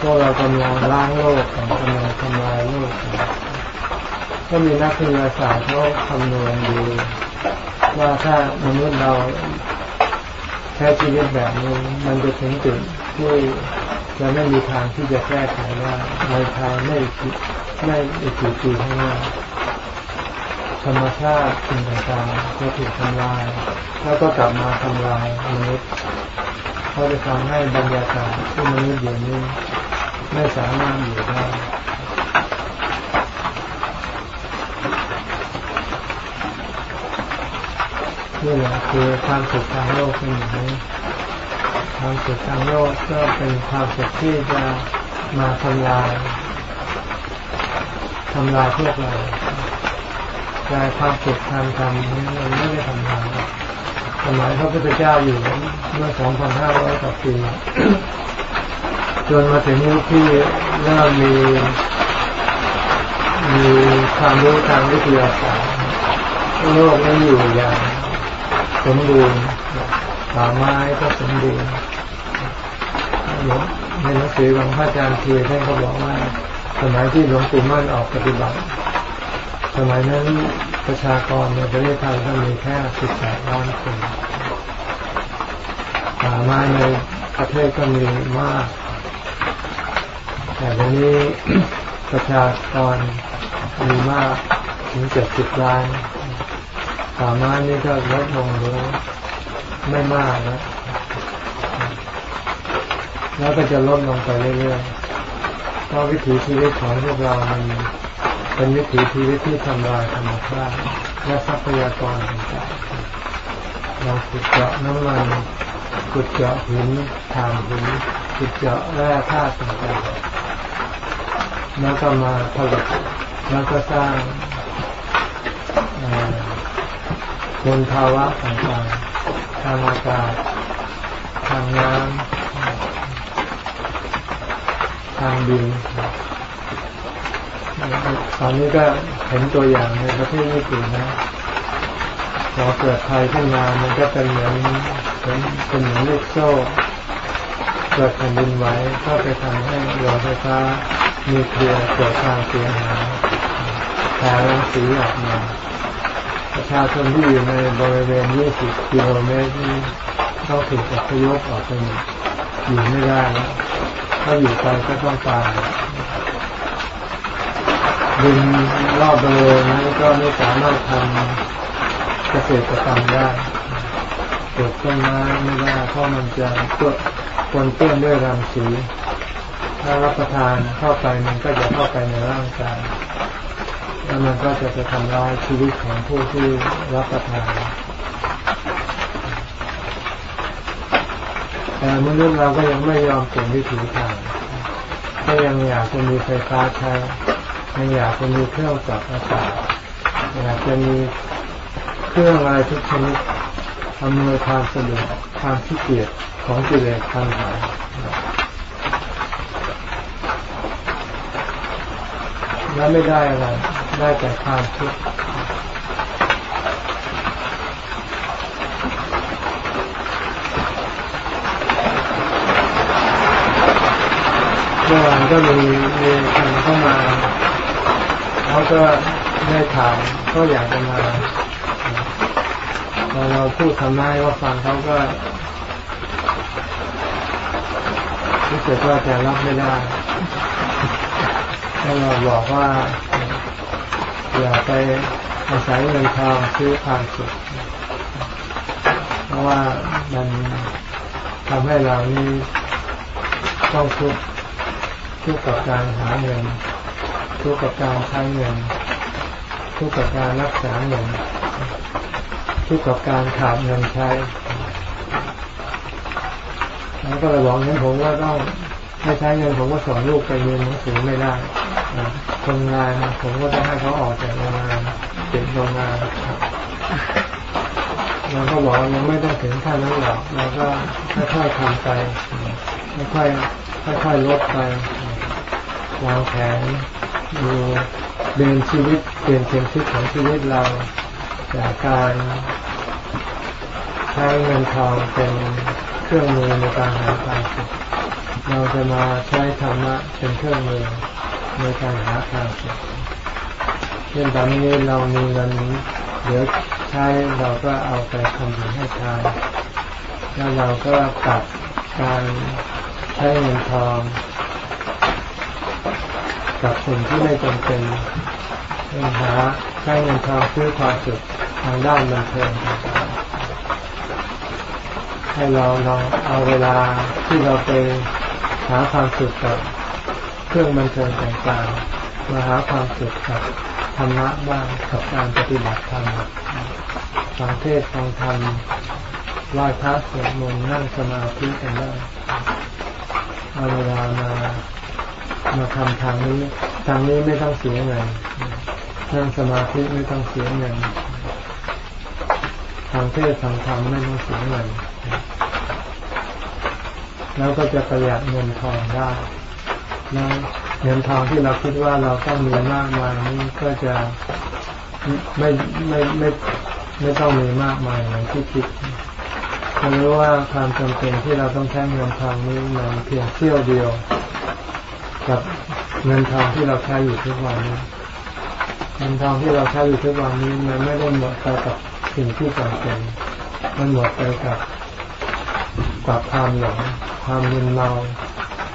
พวกเรากำลังล้างโลกกำลังทำลายโลกก็มีนักวิทยาศาสตร์เขาคำนวณดูว่าถ้ามนุษย์เราแค่ชีวิตแบบนี้มันจะถึงจุดที่จะไม่มีทางที่จะแก้ไขได้ในทางไม่ไม่อีกกี่ปีข้างหน้าธรรมชาติสิ่งต่างๆจะถูกทำลาย แล้วก็กลับมาทำลายมนุษย์เขาจะทำให้บรรยากาศที่มนุษย์อยู่นี้ ไม่สามารถอยู่ได้นี่แหละคือความสุขทางโลกเป็นอย่างนี้ความสุขทางโลกก็เป็นความสุขที่จะมาทำลายทำลายพวกเราแต่ความสุขทางธรรมนี้มันไม่ได้ทำลายสมัยพระพุทธเจ้าอยู่เมื่อ 2,500 กว่าปี จนมาถึงยุคที่เริ่มมีมีความรู้ทางวิทยาศาสตร์โลกนี้อยู่อย่างสมบูรณ์ป่าไม้ก็สมบูรณ์ในหนังสือของพระอาจารย์เทียท่านก็บอกว่า สมัยที่หลวงปู่มั่นออกปฏิบัติ สมัยนั้นประชากรในประเทศไทยก็มีแค่สิบแปดล้านคนป่าไม้ในประเทศก็มีมาก แต่วันนี้ประชากรมีมากถึงเจ็ดสิบล้านป่าไม้นี่ก็ลดลงเลยไม่มากนะแล้วก็จะลดลงไปเรื่อยๆเพราะวิถีชีวิตของพวกเรามันเป็นวิถีชีวิตที่ทำลายธรรมชาติและทรัพยากรต่างๆเราขุดเจาะน้ำมันขุดเจาะหินถ่านหินขุดเจาะแร่ธาตุต่างๆ แล้วก็มาผลิตแล้วก็สร้างมลภาวะต่างๆทางอากาศทางน้ำทางดินตอนนี้ก็เห็นตัวอย่างในประเทศญี่ปุ่นนะพอเกิดภัยขึ้นมา มันก็เป็นเหมือนเป็นเป็นเหมือนลูกโซ่ เกิดแผ่นดินไหวก็ไปทำให้รงไฟฟ้า มีเคลียร์เกิดความเสียหายแผ่รังสีออกมา ประชาชนที่อยู่ในบริเวณ 20 กิโลเมตรนี้ต้องถูกอพยพออกไปอยู่ไม่ได้แล้วถ้าอยู่ไปก็ต้องตายดินรอบบริเวณนั้นก็ไม่สามารถทำเกษตรกรรมได้ปลูกต้นไม้ไม่ได้เพราะมันจะตัวปนเปื้อนด้วยรังสี ถ้ารับประทานเข้าไปมันก็จะเข้าไปในร่างกายแล้วมันก็จะไปทำร้ายชีวิตของผู้ที่รับประทานแต่มนุษย์เราก็ยังไม่ยอมเปลี่ยนวิถีทางก็ยังอยากจะมีไฟฟ้าใช้ยังอยากจะมีเครื่องจับอากาศอยากจะมีเครื่องอะไรทุกชนิดอำนวยความสะดวกความขี้เกียจของกิเลสทางหาย แล้วไม่ได้อะไร ได้แต่ความทุกข์เมื่อวานก็มีมีคนเข้ามาเขาก็ได้ถามก็อยากจะมาพอเราพูดทำไมว่าฟังเขาก็รู้สึกว่าจะรับไม่ได้ ถ้าเราบอกว่าอย่าไปอาศัยเงินทองซื้อความสุข เพราะว่ามันทำให้เรานี่ต้องทุกข์ทุกข์กับการหาเงิน ทุกข์กับการใช้เงิน ทุกข์กับการรักษาเงิน ทุกข์กับการขาดเงินใช้แล้วก็เลยบอกงั้นผมว่าต้องไม่ใช้เงินผมก็สอนลูกไปเรียนหนังสือไม่ได้ คนงานผมก็จะให้เขาออกจากโรงงานเก็บโรงงานเราก็บอกยังไม่ต้องถึงขั้นนั้นหรอกเราก็ค่อยๆทำไปค่อยๆค่อยๆลดไปวางแผนดูเดินชีวิตเปลี่ยนเปลี่ยนชีวิตของชีวิตเราจากการใช้เงินทองเป็นเครื่องมือในการหาความสุขเราจะมาใช้ธรรมะเป็นเครื่องมือ ในการหาความสุขเช่นตอนนี้เรามีเงินเดี๋ยวใช้เราก็เอาไปทำบุญให้ทานแล้วเราก็ตัดการใช้เงินทอง กับสิ่งที่ไม่จำเป็นเพื่อหาใช้เงินทองซื้อความสุขทางด้านบันเทิงให้เราลองเอาเวลาที่เราไปหาความสุขกับ เครื่องบันเทิงต่างๆมาหาความสุขกับธรรมะบ้างกับการปฏิบัติธรรมฟังเทศฟังธรรมไหว้พระสวดมนต์นั่งสมาธิกันได้เอาเวลามามาทำทางนี้ ทางนี้ไม่ต้องเสียเงินนั่งสมาธิไม่ต้องเสียเงินทางเทศทางธรรมไม่ต้องเสียเงินแล้วก็จะประหยัดเงินทองได้ แล้วเงินทองที่เราคิดว่าเราต้องมีมากมายนี้ก็จะไม่ไม่ไม่ไม่ต้องมีมากมายอย่างที่คิดเรารู้ว่าความจำเป็นที่เราต้องใช้เงินทองนี้มันเพียงเสี้ยวเดียว กับเงินทองที่เราใช้อยู่ทุกวันนี้เงินทองที่เราใช้อยู่ทุกวันนี้มันไม่ได้หมดไปกับสิ่งที่จำเป็นมันหมดไปกับกับความหลงความมึนเมา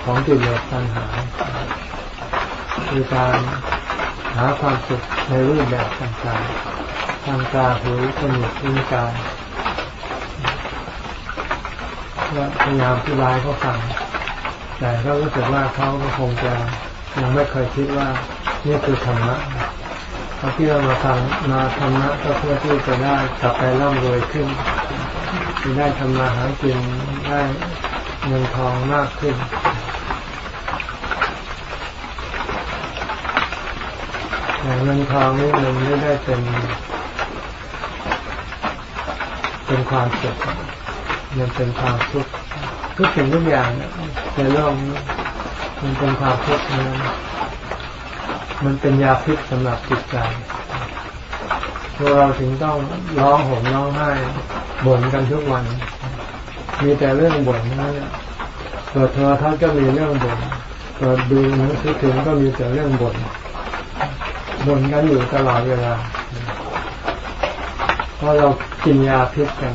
ของจิเลสปัญหา คือการหาความสุขในรูปแบบต่างๆ ทางตาหูจมูกลิ้นกายพยายามที่ร้ายเขาฟัง แต่ก็รู้สึกว่าเขาก็คงจะยังไม่เคยคิดว่านี่คือธรรมะเขาที่เรามาฟังมาธรรมะก็เพื่อที่จะได้กลับไปร่ำรวยขึ้นจะได้ทำมาหากินได้เงินทองมากขึ้น แต่เงินทองนี่มันไม่ได้เป็น เป็นความสุขมันเป็นความทุกข์ทุกสิ่งทุกอย่างในโลกนี้มันเป็นความทุกข์นะมันเป็นยาพิษสำหรับจิตใจพวกเราถึงต้องร้องห่มร้องไห้บ่นกันทุกวัน มีแต่เรื่องบ่นนั่นแหละเปิดโทรทัศน์ก็มีเรื่องบ่นเปิดดูหนังสือถึงก็มีแต่เรื่องบ่น บ่นกันอยู่ตลอดเวลา เพราะเรากินยาพิษกัน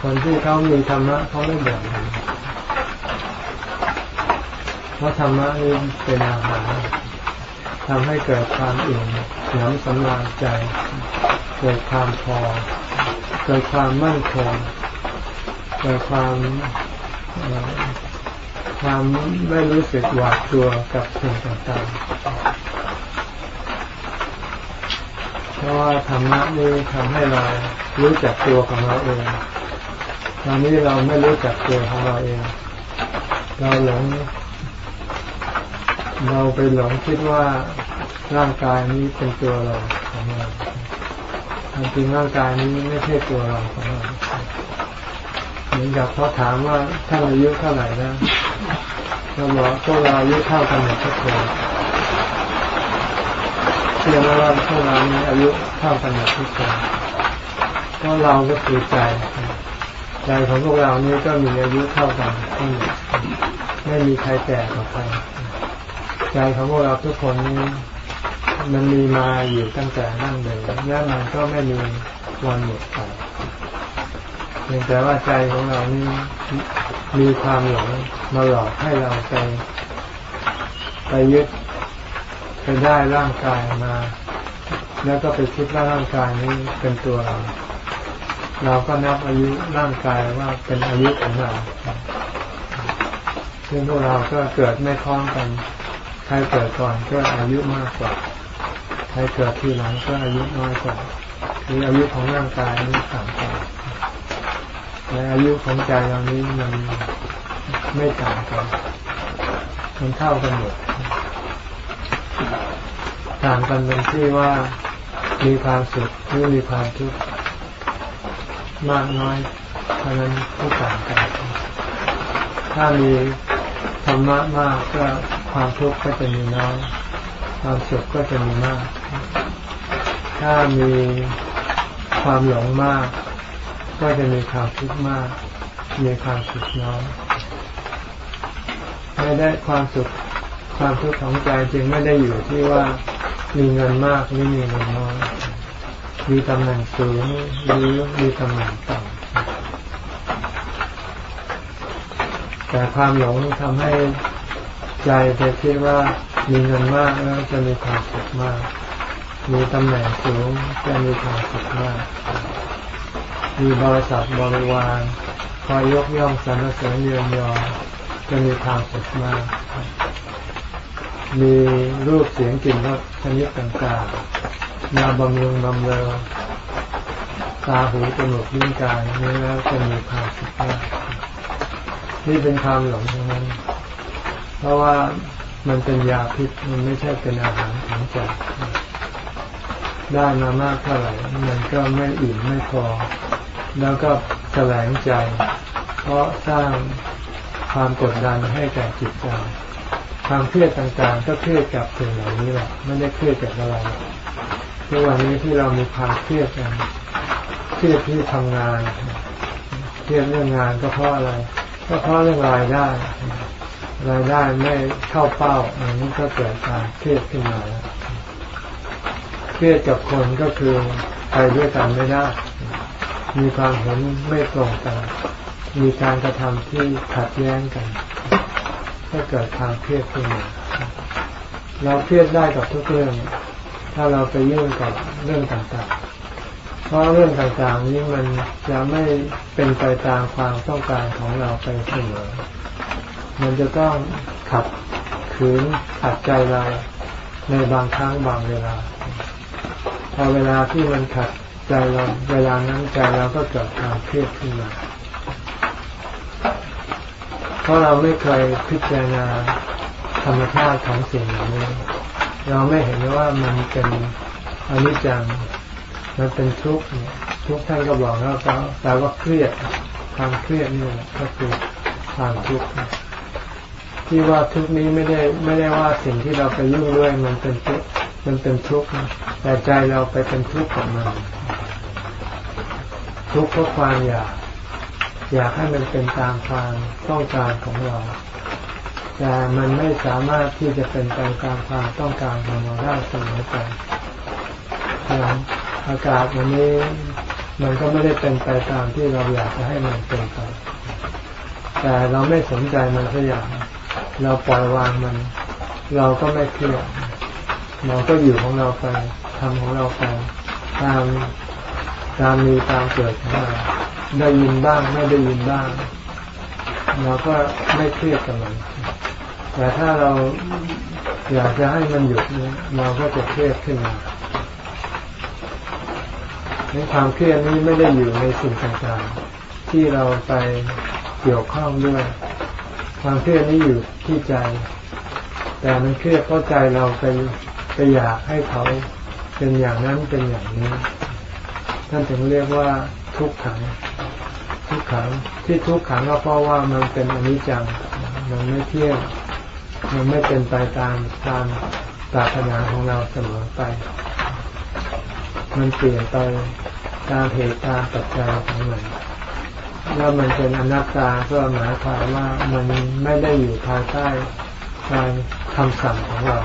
คนที่เขามีธรรมะเขาไม่บ่นเพราะธรรมะนี่เป็นอาหารทำให้เกิดความอิ่มหนำสำราญใจ เกิดความพอ เกิดความมั่นคง เกิดความความไม่รู้สึกหวาดกลัวกับสิ่งต่างๆ เพราะว่าธรรมะนี้ทำให้เรารู้จักตัวของเราเองตอนนี้เราไม่รู้จักตัวของเราเอง เราหลง เราไปหลงคิดว่าร่างกายนี้เป็นตัวเราของเราจริงร่างกายนี้ไม่ใช่ตัวเราของเราเหมือนกับเขาถามว่าท่านอายุเท่าไหร่แล้วเราบอกพวกเราอายุเท่ากันหมดทุกคน เชื่อว่าพวกเรามีอายุเท่ากันหมดทุกคนเพราะเราก็คือใจใจของพวกเรานี้ก็มีอายุเท่ากันทั้งหมดไม่มีใครแก่กว่าใครใจของพวกเราทุกคนนี้มันมีมาอยู่ตั้งแต่นั่งเดินแล้วมันก็ไม่มีวันหมดไปเพียงแต่ว่าใจของเรานี่มีความหลงมาหลอกให้เราไปไปยึด ไปได้ร่างกายมา แล้วก็ไปคิดว่าร่างกายนี้เป็นตัวเรา เราก็นับอายุร่างกายว่าเป็นอายุของเราซึ่งพวกเราก็เกิดไม่คล้องกัน ใครเกิดก่อนก็อายุมากกว่า ใครเกิดทีหลังก็อายุน้อยกว่าคืออายุของร่างกายนี้ต่างกันแต่อายุของใจเรานี้มันไม่ต่างกันมันเท่ากันหมด ต่างกันเป็นที่ว่ามีความสุขหรือมีความทุกข์มากน้อยเท่านั้นที่ต่างกัน ถ้ามีธรรมะมากก็ความทุกข์ก็จะมีน้อยความสุขก็จะมีมาก ถ้ามีความหลงมาก ก็จะมีความทุกข์มาก มีความสุขน้อยไม่ได้ความสุขความทุกข์ของใจจึงไม่ได้อยู่ที่ว่า มีเงินมากหรือมีเงินน้อยมีตำแหน่งสูงหรือมีตำแหน่งต่ำแต่ความหลงทำให้ใจไปคิดว่ามีเงินมากแล้วจะมีความสุขมาก มีตำแหน่งสูงจะมีความสุขมาก มีบริษัทบริวารคอยยกย่องสรรเสริญเยือนยอจะมีความสุขมาก มีรูปเสียงกลิ่นรสชนิดต่างๆมาบำรุงบำเรอตาหูจมูกลิ้นกายนี้แล้วจะมีความสุขมากนี่เป็นความหลงทั้งนั้น เพราะว่ามันเป็นยาพิษมันไม่ใช่เป็นอาหารของใจได้มามากเท่าไหร่มันก็ไม่อิ่มไม่พอ แล้วก็แสลงใจ เพราะสร้างความกดดันให้แก่จิตใจ ความเครียดต่างๆ ก็เครียดกับสิ่งเหล่านี้แหละไม่ได้เครียดกับอะไรทุกวันนี้ที่เรามีความเครียดกันเครียดที่ทำงานเครียดเรื่องงานก็เพราะอะไรก็เพราะเรื่องรายได้รายได้ไม่เข้าเป้าอันนี้ก็เกิดการเครียดขึ้นมาแล้วเครียดกับคนก็คือไปด้วยกันไม่ได้ มีความเห็นไม่ตรงกัน มีการกระทำที่ขัดแย้งกัน ก็เกิดความเครียดขึ้นมาเราเครียดได้กับทุกเรื่อง ถ้าเราไปยุ่งกับเรื่องต่างๆ เพราะเรื่องต่างๆนี้มันจะไม่เป็นไปตามความต้องการของเราไปเสมอมันจะต้องขัดขืนขัดใจเราในบางครั้งบางเวลา พอเวลาที่มันขัดใจเราเวลานั้นใจเราก็เกิดความเครียดขึ้นมา ราะเราไม่เคยพิจารณาธรรมชาติของสิ่งเหล่านี้ เราไม่เห็นว่ามันเป็นอนิจจัง มันเป็นทุกข์ทุกท่านก็บอกแล้วแต่ว่าเครียดความเครียดนี่ก็คือความทุกข์ที่ว่าทุกนี้ไม่ได้ไม่ได้ว่าสิ่งที่เราไปยุ่งด้วยมันเป็นทุกมันเป็นทุกข์แต่ใจเราไปเป็นทุกข์กับมัน ทุกข์เพราะความอยาก อยากให้มันเป็นตามความต้องการของเรา แต่มันไม่สามารถที่จะเป็นไปตามความต้องการของเราได้เสมอไปอย่างอากาศวันนี้มันก็ไม่ได้เป็นไปตามที่เราอยากจะให้มันเป็นไป แต่เราไม่สนใจมันสักอย่าง เราปล่อยวางมัน เราก็ไม่เครียดเราก็อยู่ของเราไปทำของเราไปตามตามมีตามเกิดของเรา ได้ยินบ้างไม่ได้ยินบ้าง เราก็ไม่เครียดกับมัน แต่ถ้าเราอยากจะให้มันหยุดเนี่ยเราก็จะเครียดขึ้นมาในความเครียดนี้ไม่ได้อยู่ในสิ่งต่างๆ ที่เราไปเกี่ยวข้องด้วย ความเครียดนี้อยู่ที่ใจ แต่มันเครียดเพราะใจเราไปไปอยากให้เขาเป็นอย่างนั้นเป็นอย่างนี้ท่านถึงเรียกว่าทุกขัง ทุกขังที่ทุกขังก็เพราะว่ามันเป็นอนิจจัง มันไม่เที่ยง มันไม่เป็นไปตามตามปรารถนาของเราเสมอไป มันเปลี่ยนไปตามเหตุตามปัจจัยของมันว่ามันเป็นอนัตตาก็หมายความว่ามันไม่ได้อยู่ภายใต้การคำสั่งของเรา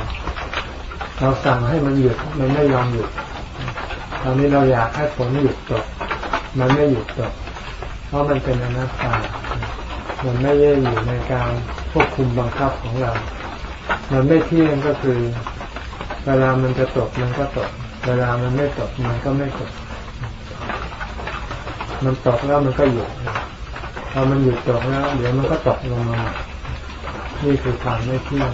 เราสั่งให้มันหยุดมันไม่ยอมหยุด ตอนนี้เราอยากให้ฝนหยุดตก มันไม่หยุดตก ราะมันเป็นอนัตตา มันไม่ได้อยู่ในการควบคุมบังคับของเรา มันไม่เที่ยงก็คือ เวลามันจะตกมันก็ตก เวลามันไม่ตกมันก็ไม่ตก มันตกแล้วมันก็หยุดพอมันหยุดตกแล้วเดี๋ยวมันก็ตกลงมา นี่คือความไม่เที่ยง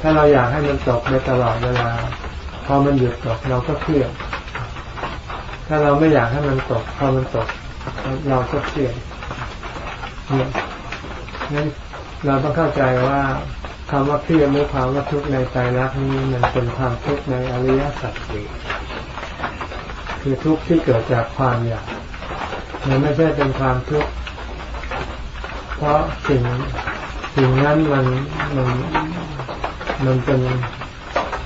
ถ้าเราอยากให้มันตกในตลอดเวลา พอมันหยุดตกเราก็เครียดถ้าเราไม่อยากให้มันตกพอมันตก เราก็เครียดเนี่ยงั้นเราต้องเข้าใจว่าคำว่าเครียดหรือความว่าทุกข์ในใจรักนี้มันเป็นความทุกข์ในอริยสัจสี่คือทุกข์ที่เกิดจากความอยากมันไม่ใช่เป็นความทุกข์เพราะสิ่งสิ่งนั้นมันมันมันเป็น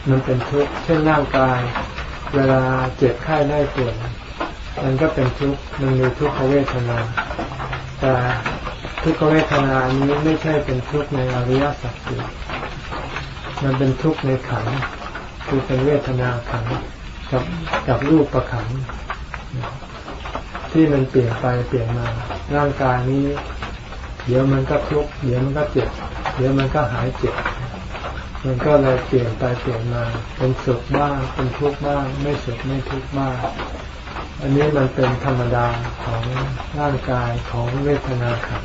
มันเป็นทุกข์เช่นร่างกาย เวลาเจ็บไข้ได้ป่วย มันก็เป็นทุกข์มันมีทุกขเวทนา แต่ทุกขเวทนานี้ไม่ใช่เป็นทุกข์ในอริยสัจสี่มันเป็นทุกข์ในขันคือเป็นเวทนาขันกับกับรูปประขันที่มันเปลี่ยนไปเปลี่ยนมาร่างกายนี้ เดี๋ยวมันก็ทุกข์เดี๋ยวมันก็เจ็บเดี๋ยวมันก็หายเจ็บมันก็เลยเปลี่ยนไปเปลี่ยนมา เป็นสุขบ้างเป็นทุกข์บ้าง ไม่สุขไม่ทุกข์บ้าง อันนี้มันเป็นธรรมดาของร่างกายของเวทนาขัน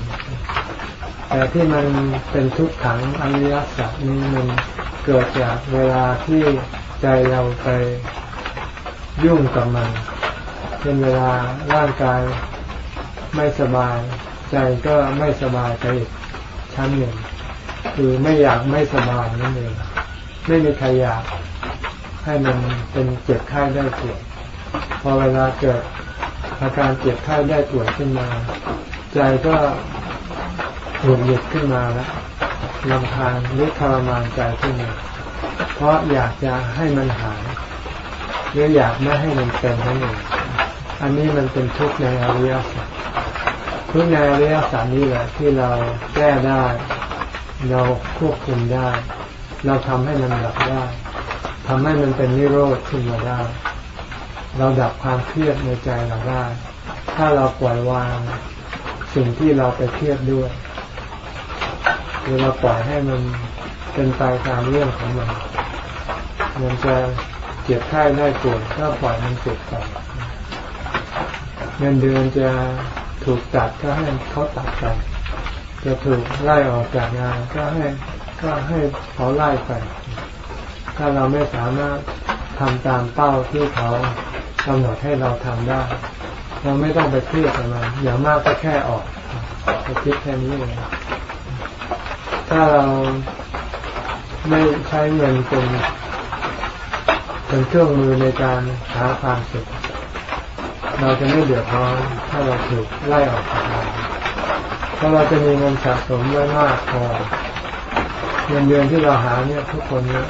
แต่ที่มันเป็นทุกขังอริยสัจนี้มันเกิดจากเวลาที่ใจเราไปยุ่งกับมันเป็นเวลาร่างกายไม่สบาย ใจก็ไม่สบายไปอีกชั้นหนึ่ง คือไม่อยากไม่สบายนั่นเองไม่มีใครอยากให้มันเป็นเจ็บไข้ได้ป่วย พอเวลาเกิดอาการเจ็บไข้ได้ป่วยขึ้นมา ใจก็หงุดหงิดขึ้นมาแล้วลำคาญหรือทรมานใจขึ้นมา เพราะอยากจะให้มันหายหรืออยากไม่ให้มันเป็นนั่นเองอันนี้มันเป็นทุกข์ในอริยสัจทุกข์ในอริยสัจนี้แหละที่เราแก้ได้ เราควบคุมได้ เราทำให้มันดับได้ทำให้มันเป็นนิโรธขึ้นมาได้ เราดับความเครียดในใจเราได้ ถ้าเราปล่อยวางสิ่งที่เราไปเครียดด้วยหรือเราปล่อยให้มันเป็นไปตามเรื่องของมัน มันจะเจ็บไข้ได้ปวดก็ปล่อยมันเจ็บไปเงินเดือนจะถูกตัดก็ให้เขาตัดไปจะถูกไล่ออกจากงานก็ให้ก็ให้เขาไล่ไป ถ้าเราไม่สามารถทำตามเป้าที่เขา กำหนดให้เราทำได้ เราไม่ต้องไปเครียดกับมันอย่างมากก็แค่ออกไปคิดแค่นี้เองถ้าเราไม่ใช้เงินเป็นเป็นเครื่องมือในการหาความสุขเราจะไม่เดือดร้อนถ้าเราถูกไล่ออกจากงานเพราะเราจะมีเงินสะสมไว้มากพอเงินเดือนที่เราหาเนี่ยทุกคนเนี่ย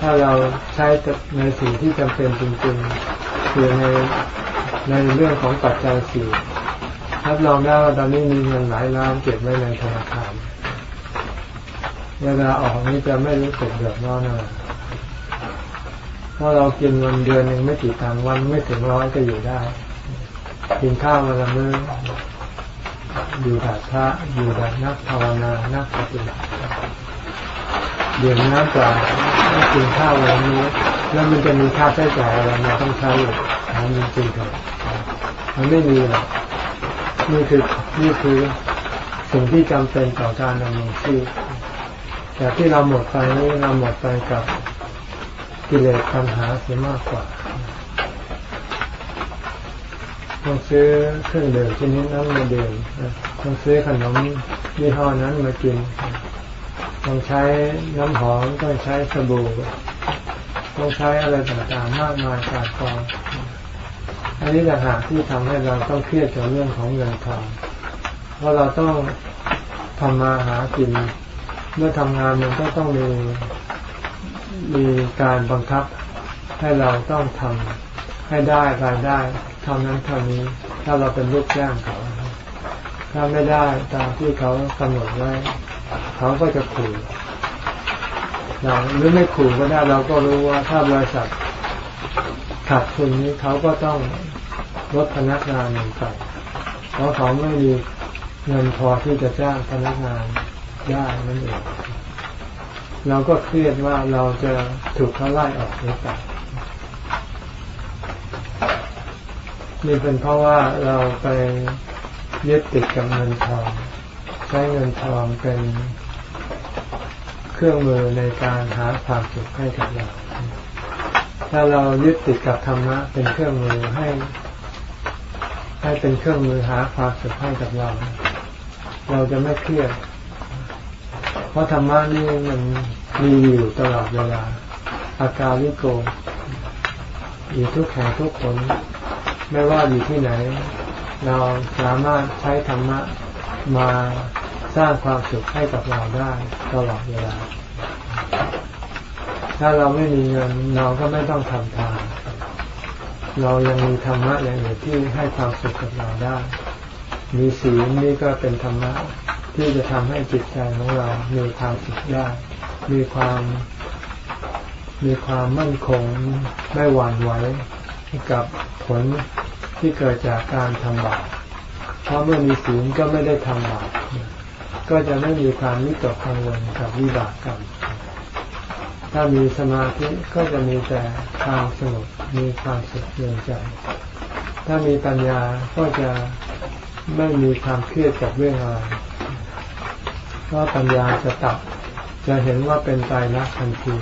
ถ้าเราใช้ในสิ่งที่จำเป็นจริง คือในในเรื่องของปัจจัยสี่รับรองได้ว่าตอนนี้มีเงินหลายล้านเก็บไว้ในธนาคารเวลาออกนี้จะไม่รู้สึกเดือดร้อนอะไรเพราะเรากินวันเดือนหนึ่งไม่กี่ตังวันไม่ถึงร้อยก็อยู่ได้ กินข้าววันละมื้ออยู่แบบพระอยู่แบบนักภาวนา นักปฏิบัติ เดือนน้ำปลากินข้าววันนี้ แล้วมันจะมีค่าใช้จ่ายอะไรมาต้องใช้ถามจริงๆเถอะมันไม่มีหรอกนี่คือนี่คือสิ่งที่จำเป็นต่อการดำเนินชีวิตแต่ที่เราหมดไปนี่เราหมดไปกับกิเลสปัญหาเสียมากกว่าต้องซื้อเครื่องดื่มชนิดนั้นมาดื่มต้องซื้อขนมยี่ห้อนั้นมากิน ต้องใช้น้ำหอมต้องใช้สบู่ต้องใช้อะไรต่างๆมากมายกายกองอันนี้ต่างหากที่ทำให้เราต้องเครียดกับเรื่องของเงินทองเพราะเราต้องทำมาหากิน เมื่อทำงานมันก็ต้องมีมีการบังคับ ให้เราต้องทำให้ได้รายได้เท่านั้นเท่านี้ ถ้าเราเป็นลูกจ้างเขา ถ้าไม่ได้ตามที่เขากำหนดไว้ เขาก็จะขู่เราหรือไม่ขู่ก็ได้เราก็รู้ว่าถ้าบริษัทขาดทุนนี้เขาก็ต้องลดพนักงานลงไปเพราะเขาไม่มีเงินพอที่จะจ้างพนักงานได้นั่นเองเราก็เครียดว่าเราจะถูกเขาไล่ออกหรือเปล่านี่เป็นเพราะว่าเราไปยึดติดกับเงินทอง ใช้เงินทองเป็นเครื่องมือในการหาความสุขให้กับเรา ถ้าเรายึดติดกับธรรมะเป็นเครื่องมือให้ ให้เป็นเครื่องมือหาความสุขให้กับเรา เราจะไม่เครียด เพราะธรรมะนี่มันมีอยู่ตลอดเวลา อาการลิโกอยู่ทุกแห่งทุกคน ไม่ว่าอยู่ที่ไหน เราสามารถใช้ธรรมะ มาสร้างความสุขให้กับเราได้ตลอดเวลา ถ้าเราไม่มีเงินเราก็ไม่ต้องทำทาน เรายังมีธรรมะอย่างอื่นที่ให้ความสุขกับเราได้ มีศีลนี่ก็เป็นธรรมะที่จะทำให้จิตใจของเรา มีความสุขได้ มีความมีความมั่นคงไม่หวั่นไหวกับผลที่เกิดจากการทำบาป เพราะเมื่อมีศีลก็ไม่ได้ทำบาปก็จะไม่มีความวิตกกังวลกับวิบากกรรมถ้ามีสมาธิก็จะมีแต่ความสงบมีความสุขเย็นใจ ถ้ามีปัญญาก็จะไม่มีความเครียดกับเรื่องอะไรเพราะปัญญาจะตัดจะเห็นว่าเป็นตายรักทันที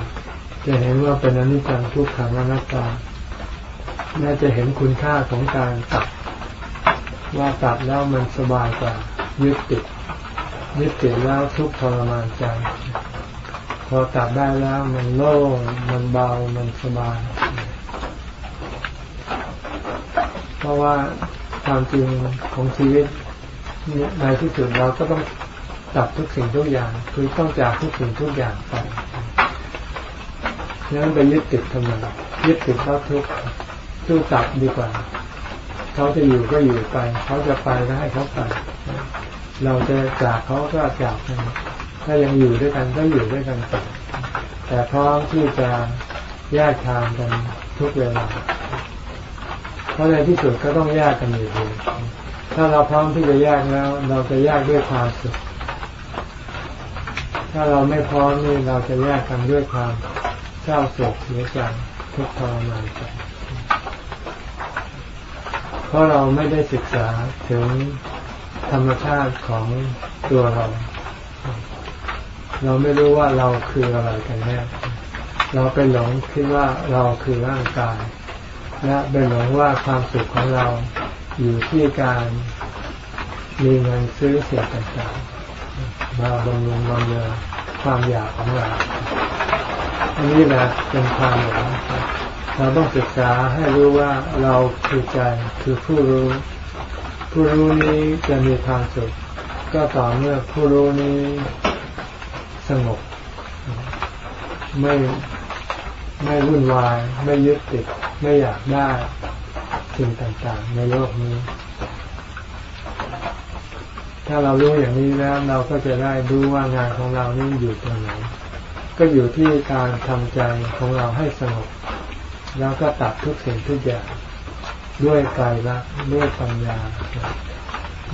จะเห็นว่าเป็นอนิจจังทุกขังอนัตตาน่าจะเห็นคุณค่าของการตัด ว่าตัดแล้วมันสบายกว่ายึดติดยึดติดแล้วทุกทรมานใจ พอตัดได้แล้วมันโล่งมันเบามันสบาย เพราะว่าความจริงของชีวิตในที่สุดเราก็ต้องตัดทุกสิ่งทุกอย่าง คือต้องจากทุกสิ่งทุกอย่างไปนั้นไปยึดติดทำไมยึดติดแล้วทุกสู้ตัดดีกว่า เขาจะอยู่ก็อยู่ไป เขาจะไปก็ให้เขาไป เราจะจากเขาก็จากกัน ถ้ายังอยู่ด้วยกันก็อยู่ด้วยกันไปแต่พร้อมที่จะแยกทางกันทุกเวลา เพราะในที่สุดก็ต้องแยกกันอยู่ดีถ้าเราพร้อมที่จะแยกแล้ว เราจะแยกด้วยความสุข ถ้าเราไม่พร้อมนี่เราจะแยกกันด้วยความเศร้าโศกเสียใจทุกข์ทรมานใจ เพราะเราไม่ได้ศึกษาถึงธรรมชาติของตัวเรา เราไม่รู้ว่าเราคืออะไรกันแน่ เราเป็นหลงคิดว่าเราคือร่างกาย และเป็นหลงว่าความสุขของเราอยู่ที่การมีเงินซื้อเสียต่างๆ มาบำรุงบำเรอความอยากของเราอันนี้แหละเป็นความหลง เราต้องศึกษาให้รู้ว่าเราคือใจคือผู้รู้ ผู้รู้นี้จะมีความสุข ก็ต่อเมื่อผู้รู้นี้สงบ ไม่ไม่วุ่นวาย ไม่ยึดติด ไม่อยากได้สิ่งต่างๆ ในโลกนี้ ถ้าเรารู้อย่างนี้แล้ว เราก็จะได้รู้ว่างานของเรานี่อยู่ตรงไหน ก็อยู่ที่การทำใจของเราให้สงบ แล้วก็ตัดทุกสิ่งทุกอย่างด้วยกายละด้วยปัญญา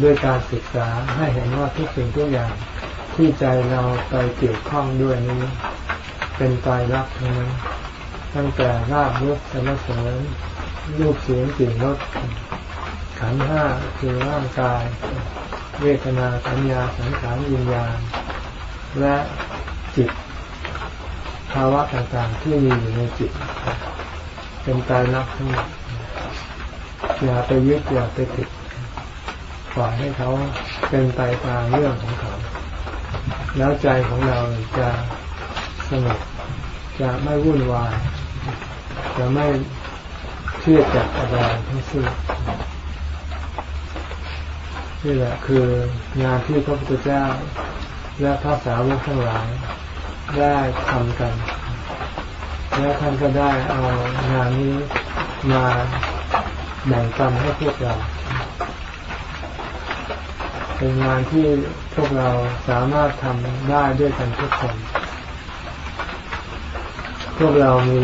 ด้วยการศึกษาให้เห็นว่าทุกสิ่งทุกอย่างที่ใจเราไปเกี่ยวข้องด้วยนี้ เป็นกายรักทั้งนั้นตั้งแต่ราบรสสรรเสริญรูปเสียงกลิ่นรสขันห้าคือร่างกาย เวทนาสัญญาสังขารวิญญาณ และจิต ภาวะต่างๆที่มีอยู่ในจิต เป็นตายรักทั้งหมดอย่าไปยึดอย่าไปติดปล่อยให้เขาเป็นไปตามเรื่องของเขา แล้วใจของเราจะสงบจะไม่วุ่นวาย จะไม่เครียดจากอะไรทั้งสิ้นนี่แหละคืองานที่พระพุทธเจ้าและพระสาวกทั้งหลายได้ทำกัน แล้วท่านก็ได้เอางานนี้มาแบ่งปันให้พวกเรา เป็นงานที่พวกเราสามารถทำได้ด้วยกันทุกคน พวกเรามี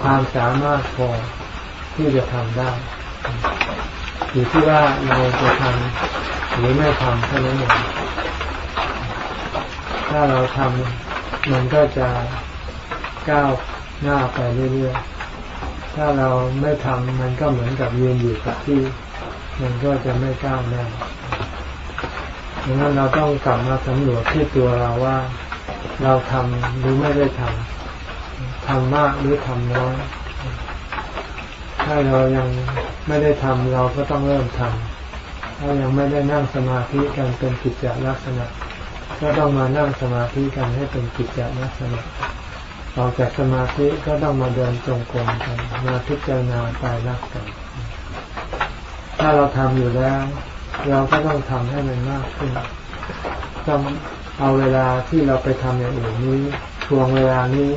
ความสามารถพอที่จะทำได้อยู่ที่ว่าเราจะทำหรือไม่ทำเท่านั้นเองถ้าเราทำมันก็จะ ก้าวหน้าไปเรื่อยๆ ถ้าเราไม่ทำมันก็เหมือนกับยืนอยู่กับที่ มันก็จะไม่ก้าวหน้าดังนั้นเราต้องกลับมาสำรวจที่ตัวเราว่า เราทำหรือไม่ได้ทำทำมากหรือทำน้อย ถ้าเรายังไม่ได้ทำเราก็ต้องเริ่มทำถ้ายังไม่ได้นั่งสมาธิกันเป็นกิจจลักษณะ ก็ต้องมานั่งสมาธิกันให้เป็นกิจจลักษณะ ออกจากสมาธิก็ต้องมาเดินจงกรมกันมาพิจารณาตายรักกัน ถ้าเราทำอยู่แล้ว เราก็ต้องทำให้มันมากขึ้น ต้องเอาเวลาที่เราไปทำอย่างอื่นนี้ทวงเวลานี้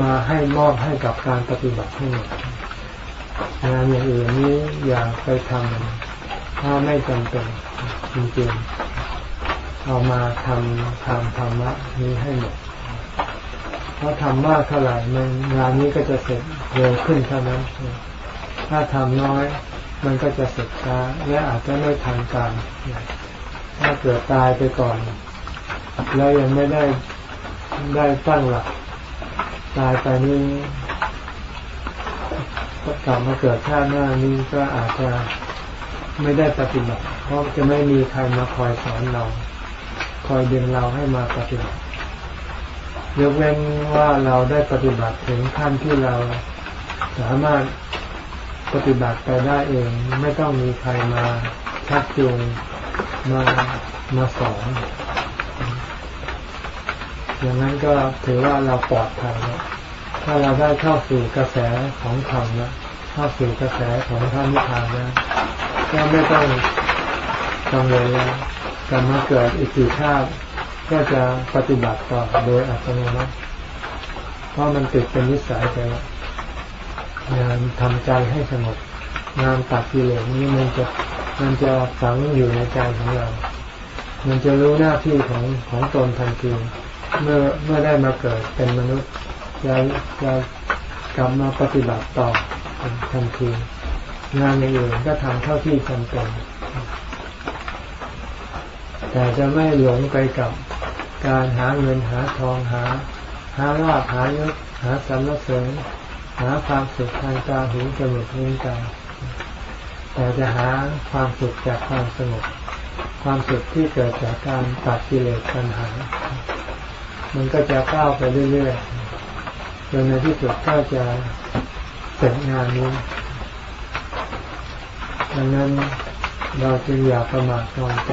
มาให้มอบให้กับการปฏิบัติทั้หมดงานอย่างอื่นนี้อย่าไปทถ้าไม่จำเป็นจริงๆเอามาทำทำธรรมะนี้ให้หมด เพราทำมากเท่าไหร่มันงานนี้ก็จะเสร็จเร็วขึ้นเท่านั้น ถ้าทำน้อย มันก็จะเสร็จช้าและอาจจะไม่ทันการถ้าเกิดตายไปก่อน แล้วยังไม่ได้ได้ตั้งหลักตายไปนี้กลับมาเกิดชาติหน้านี้ก็อาจจะไม่ได้ปฏิบัติ เพราะจะไม่มีใครมาคอยสอนเรา คอยดึงเราให้มาปฏิบัติ ยกเว้นว่าเราได้ปฏิบัติถึงขั้นที่เราสามารถปฏิบัติไปได้เองไม่ต้องมีใครมาชักจูงมามาสอนอย่างนั้นก็ถือว่าเราปลอดภัยแล้วถ้าเราได้เข้าสู่กระแสของธรรมแล้วเข้าสู่กระแสของท่านนิพพานแล้วก็ไม่ต้องกังวลแล้วกลับมาเกิดอีกสี่ชาติ ก็จะปฏิบัติต่อโดยอัตโนมัติเพราะมันติดเป็นนิสัยไปแล้วงานทำใจให้สงบงานตัดกิเลสนี้มันจะมันจะฝังอยู่ในใจของเรา มันจะรู้หน้าที่ของของตนทันทีเมื่อเมื่อได้มาเกิดเป็นมนุษย์จะจะกลับมาปฏิบัติต่อทันทีงานอย่างอื่นก็ทำเท่าที่จำเป็น แต่จะไม่หลงไปกับการหาเงินหาทองหา หาลาภหายศหาสรรเสริญหาความสุขทางตาหูจมูกลิ้นกายแต่จะหาความสุขจากความสงบความสุขที่เกิดจากการตัดกิเลสปัญหา มันก็จะก้าวไปเรื่อยๆจนในที่สุดก็จะเสร็จงานนี้ดังนั้นเราจึงอย่าประมาทนอนใจ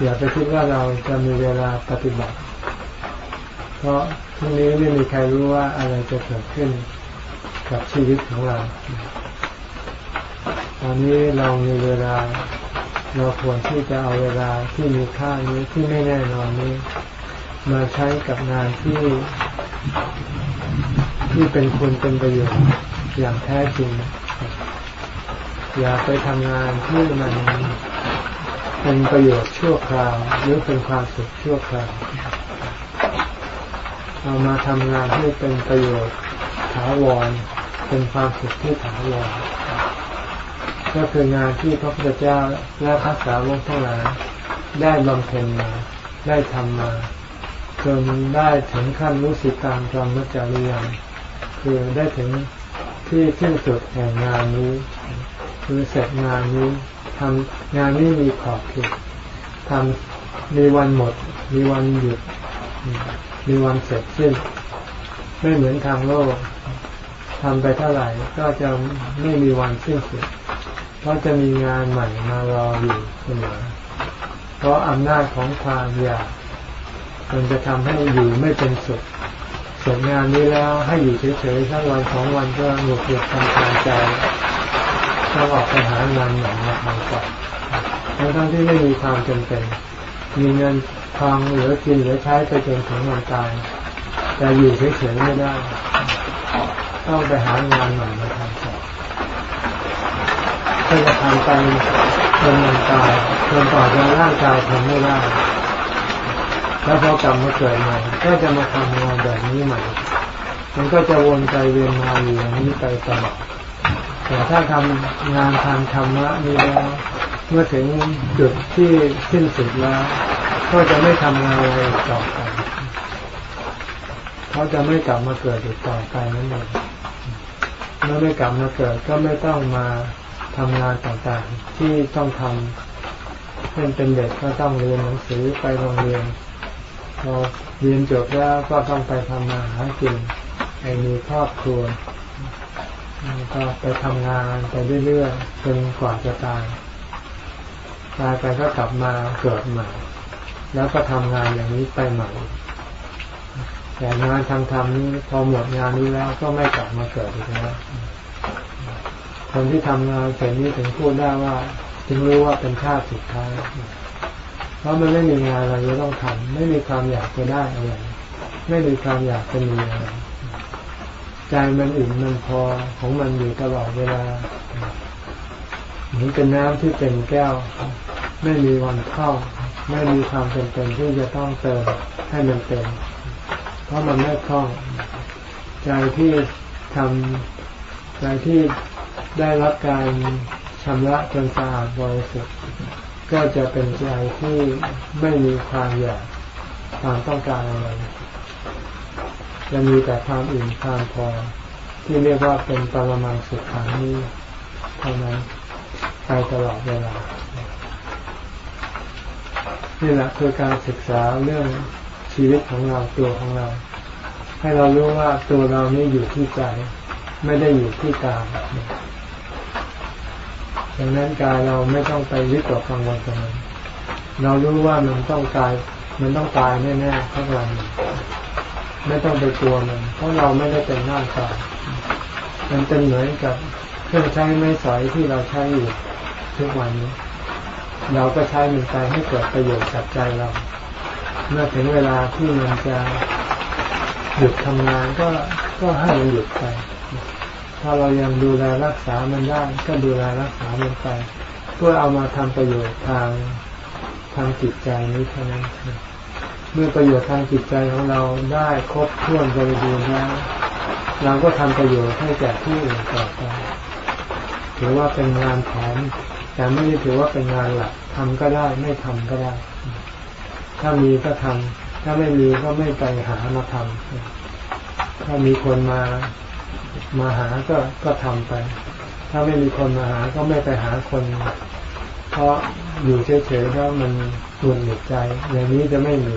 อย่าไปคิดว่าเราจะมีเวลาปฏิบัติ เพราะทุกนี้ไม่มีใครรู้ว่าอะไรจะเกิดขึ้นกับชีวิตของเรา ตอนนี้เรามีเวลาเราควรที่จะเอาเวลาที่มีค่านี้ที่ไม่แน่นอนนี้ มาใช้กับงานที่ที่เป็นคุณเป็นประโยชน์อย่างแท้จริง อย่าไปทำงานที่มัน เป็นประโยชน์ชั่วคราวหรือเป็นความสุขชั่วคราวเรามาทำงานที่เป็นประโยชน์ถาวรเป็นความสุขที่ถาวรก็คืองานที่พระพุทธเจ้าและพระสาวกทั้งหลายได้บำเพ็ญมาได้ทำมาจนได้ถึงขั้นรู้สิการจอมมัจจารียนคือได้ถึงที่สิ้นสุดแห่งงานนี้ คือเสร็จงานนี้ ทำงานนี้มีขอบเขตทำมีวันหมด มีวันหยุด มีวันเสร็จสิ้น ไม่เหมือนทางโลกทำไปเท่าไหร่ก็จะไม่มีวันสิ้นสุด เพราะจะมีงานใหม่มารออยู่เสมอ เพราะอำนาจของความอยากมันจะทำให้อยู่ไม่เป็นสุขเสร็จงานนี้แล้วให้อยู่เฉยๆสักวันสองวันก็หงุดหงิดทำทางใจ ต้องออกไปหางานใหม่มาทำก่อนทั้งทั้งที่ไม่มีความจำเป็น มีเงินทองเหลือกินเหลือใช้ไปจนถึงวันตาย แต่อยู่เฉยๆไม่ได้ ต้องไปหางานใหม่มาทำก่อนถ้าจะทำไปจนวันตายจนต่อจะร่างกายทำไม่ได้แล้วพอกลับมาเกิดใหม่ก็จะมาทำงานแบบนี้ใหม่ มันก็จะวนไปเวียนมาอยู่อย่างนี้ไปตลอด แต่ถ้าทำงานทางธรรมะนี้แล้วเมื่อถึงจุดที่สิ้นสุดแล้วก็จะไม่ทำงานอะไรต่อไปเขาจะไม่กลับมาเกิดอีกต่อไปนั่นเองเมื่อไม่กลับมาเกิดก็ไม่ต้องมาทำงานต่างๆ ที่ต้องทำเช่นเป็นเด็กก็ต้องเรียนหนังสือไปโรงเรียนพอเรียนจบแล้วก็ต้องไปทำมาหากินให้มีครอบครัว ก็ไปทำงานไปเรื่อยๆจนกว่าจะตายตายไปก็กลับมาเกิดใหม่ แล้วก็ทำงานอย่างนี้ไปใหม่แต่งานทางธรรมนี้พอหมดงานนี้แล้วก็ไม่กลับมาเกิดอีกแล้วคนที่ทำงานเสร็จนี้ถึงพูดได้ว่าถึงรู้ว่าเป็นชาติสุดท้ายเพราะมันไม่มีงานอะไรจะต้องทำไม่มีความอยากจะได้อะไรไม่มีความอยากจะมีอะไร ใจมันอิ่มมันพอของมันอยู่ตลอดเวลาเหมือนเป็นน้ำที่เป็นแก้ว ไม่มีวันเข้า ไม่มีความเป็นเป็นที่จะต้องเติมให้มันเต็มเพราะมันไม่คล่อง ใจที่ทำใจที่ได้รับการชำระจนสะอาดบริสุทธิ์ก็จะเป็นใจที่ไม่มีความอยากความต้องการอะไร จะมีแต่ความอิ่มความพอ ที่เรียกว่าเป็นปรมังสุขขังนี้เท่านั้นไปตลอดเวลานี่แหละคือการศึกษาเรื่องชีวิตของเราตัวของเรา ให้เรารู้ว่าตัวเรานี่อยู่ที่ใจไม่ได้อยู่ที่กายดังนั้นกายเราไม่ต้องไปวิตกกังวลกับมันเรารู้ว่ามันต้องตาย มันต้องตายแน่ๆทั้งวัน ไม่ต้องไปกลัวมัน เพราะเราไม่ได้เป็นร่างกายมันเป็นเหมือนกับเครื่องใช้ไม้สอยที่เราใช้อยู่ทุกวันนี้ เราก็ใช้มันไปให้เกิดประโยชน์กับใจเรา เมื่อถึงเวลาที่มันจะหยุดทำงานก็ก็ให้มันหยุดไป ถ้าเรายังดูแลรักษามันได้ก็ดูแลรักษามันไป เพื่อเอามาทำประโยชน์ทางทางจิตใจนี้เท่านั้น เมื่อประโยชน์ทางจิตใจของเราได้ครบถ้วนบริบูรณ์แล้วเราก็ทำประโยชน์ให้แก่ผู้อื่นต่อไปถือว่าเป็นงานแถมแต่ไม่ได้ถือว่าเป็นงานหลักทำก็ได้ไม่ทำก็ได้ ถ้ามีก็ทำถ้าไม่มีก็ไม่ไปหามาทำถ้ามีคนมามาหาก็ก็ทำไป ถ้าไม่มีคนมาหาก็ไม่ไปหาคน เพราะอยู่เฉยๆแล้วมัน หงุดหงิดใจ อย่างนี้จะไม่มี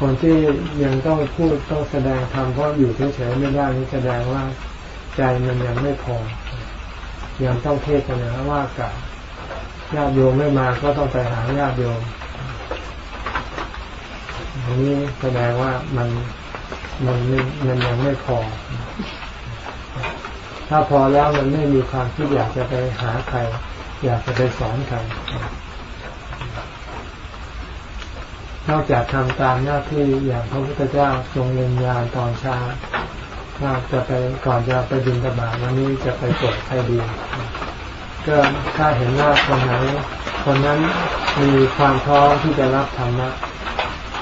คนที่ยังต้องพูดต้องแสดงธรรมเพราะอยู่เฉยๆไม่ได้นี่แสดงว่าใจมันยังไม่พอ ยังต้องเทศนาว่ากับญาติโยมไม่มาก็ต้องไปหาญาติโยมอันนี้แสดงว่ามันมันมันยังไม่พอ ถ้าพอแล้วมันไม่มีความคิดอยากจะไปหาใคร อยากจะไปสอนใคร นอกจากทำตามหน้าที่อย่างพระพุทธเจ้าทรงเรียนยานตอนเช้าว่าจะไปก่อนจะไปดินตบาวันนี้จะไปตรวจใครดีก็ถ้าเห็นว่าคนไหนคนนั้นมีความพร้อมที่จะรับธรรมะ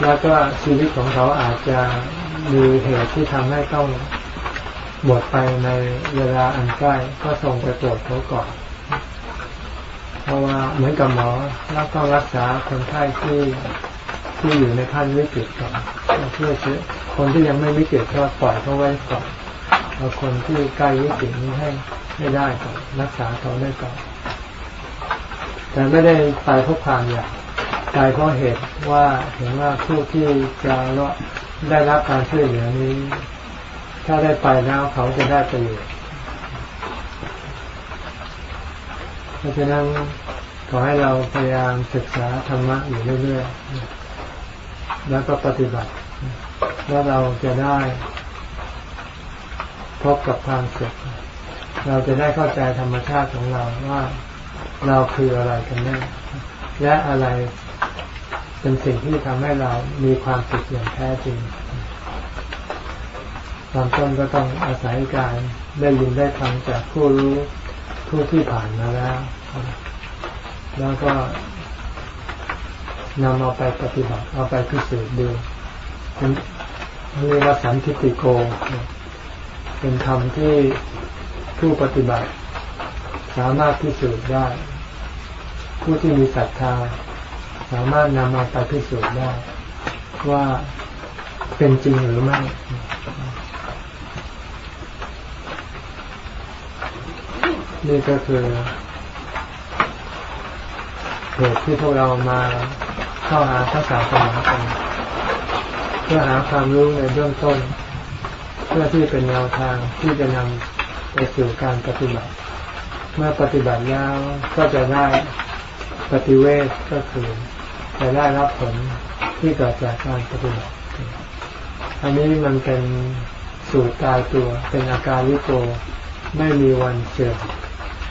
แล้วก็ชีวิตของเขาอาจจะมีเหตุที่ทำให้ต้องหมดไปในเวลาอันใกล้ก็ส่งไปตรวจเขาก่อน เพราะว่าเหมือนกับหมอแล้วก็รักษาคนไข้ที่ ที่อยู่ในขั้นวิกฤตก่อนเพื่อเชื่อคนที่ยังไม่วิกฤตก็ปล่อยเขาไว้ก่อนเอาคนที่ใกล้วิกฤตนี้ให้ไม่ได้ก่อนรักษาเขาได้ก่อนแต่ไม่ได้ตายเพราะความอยากตายเพราะเหตุว่าเห็นว่าผู้ที่จะได้รับการช่วยเหลือนี้ ถ้าได้ไปแล้วเขาจะได้ประโยชน์เพราะฉะนั้นขอให้เราพยายามศึกษาธรรมะอยู่เรื่อยๆ แล้วก็ปฏิบัติ แล้วเราจะได้พบกับความสุขเราจะได้เข้าใจธรรมชาติของเราว่าเราคืออะไรกันแน่และอะไรเป็นสิ่งที่ทำให้เรามีความสุขอย่างแท้จริงตอนต้นก็ต้องอาศัยการได้ยินได้ฟังจากผู้รู้ผู้ที่ผ่านมาแล้ว แล้วก็ นำเอาไปปฏิบัติเอาไปพิสูจน์ดูเป็นเรียกว่าสันทิติโก เป็นธรรมที่ผู้ปฏิบัติ สามารถพิสูจน์ได้ ผู้ที่มีศรัทธา สามารถนำมาไปพิสูจน์ได้ ว่าเป็นจริงหรือไม่นี่ก็คือเหตุที่พวกเรามา เข้าหาพระศาสนากันเพื่อหาความรู้ในเบื้องต้น เพื่อที่เป็นแนวทางที่จะนำไปสู่การปฏิบัติ เมื่อปฏิบัติแล้วก็จะได้ปฏิเวทก็คือจะได้รับผลที่เกิดจากการปฏิบัติ อันนี้มันเป็นสูตรตายตัวเป็นอาการวิโกไม่มีวันเสื่อม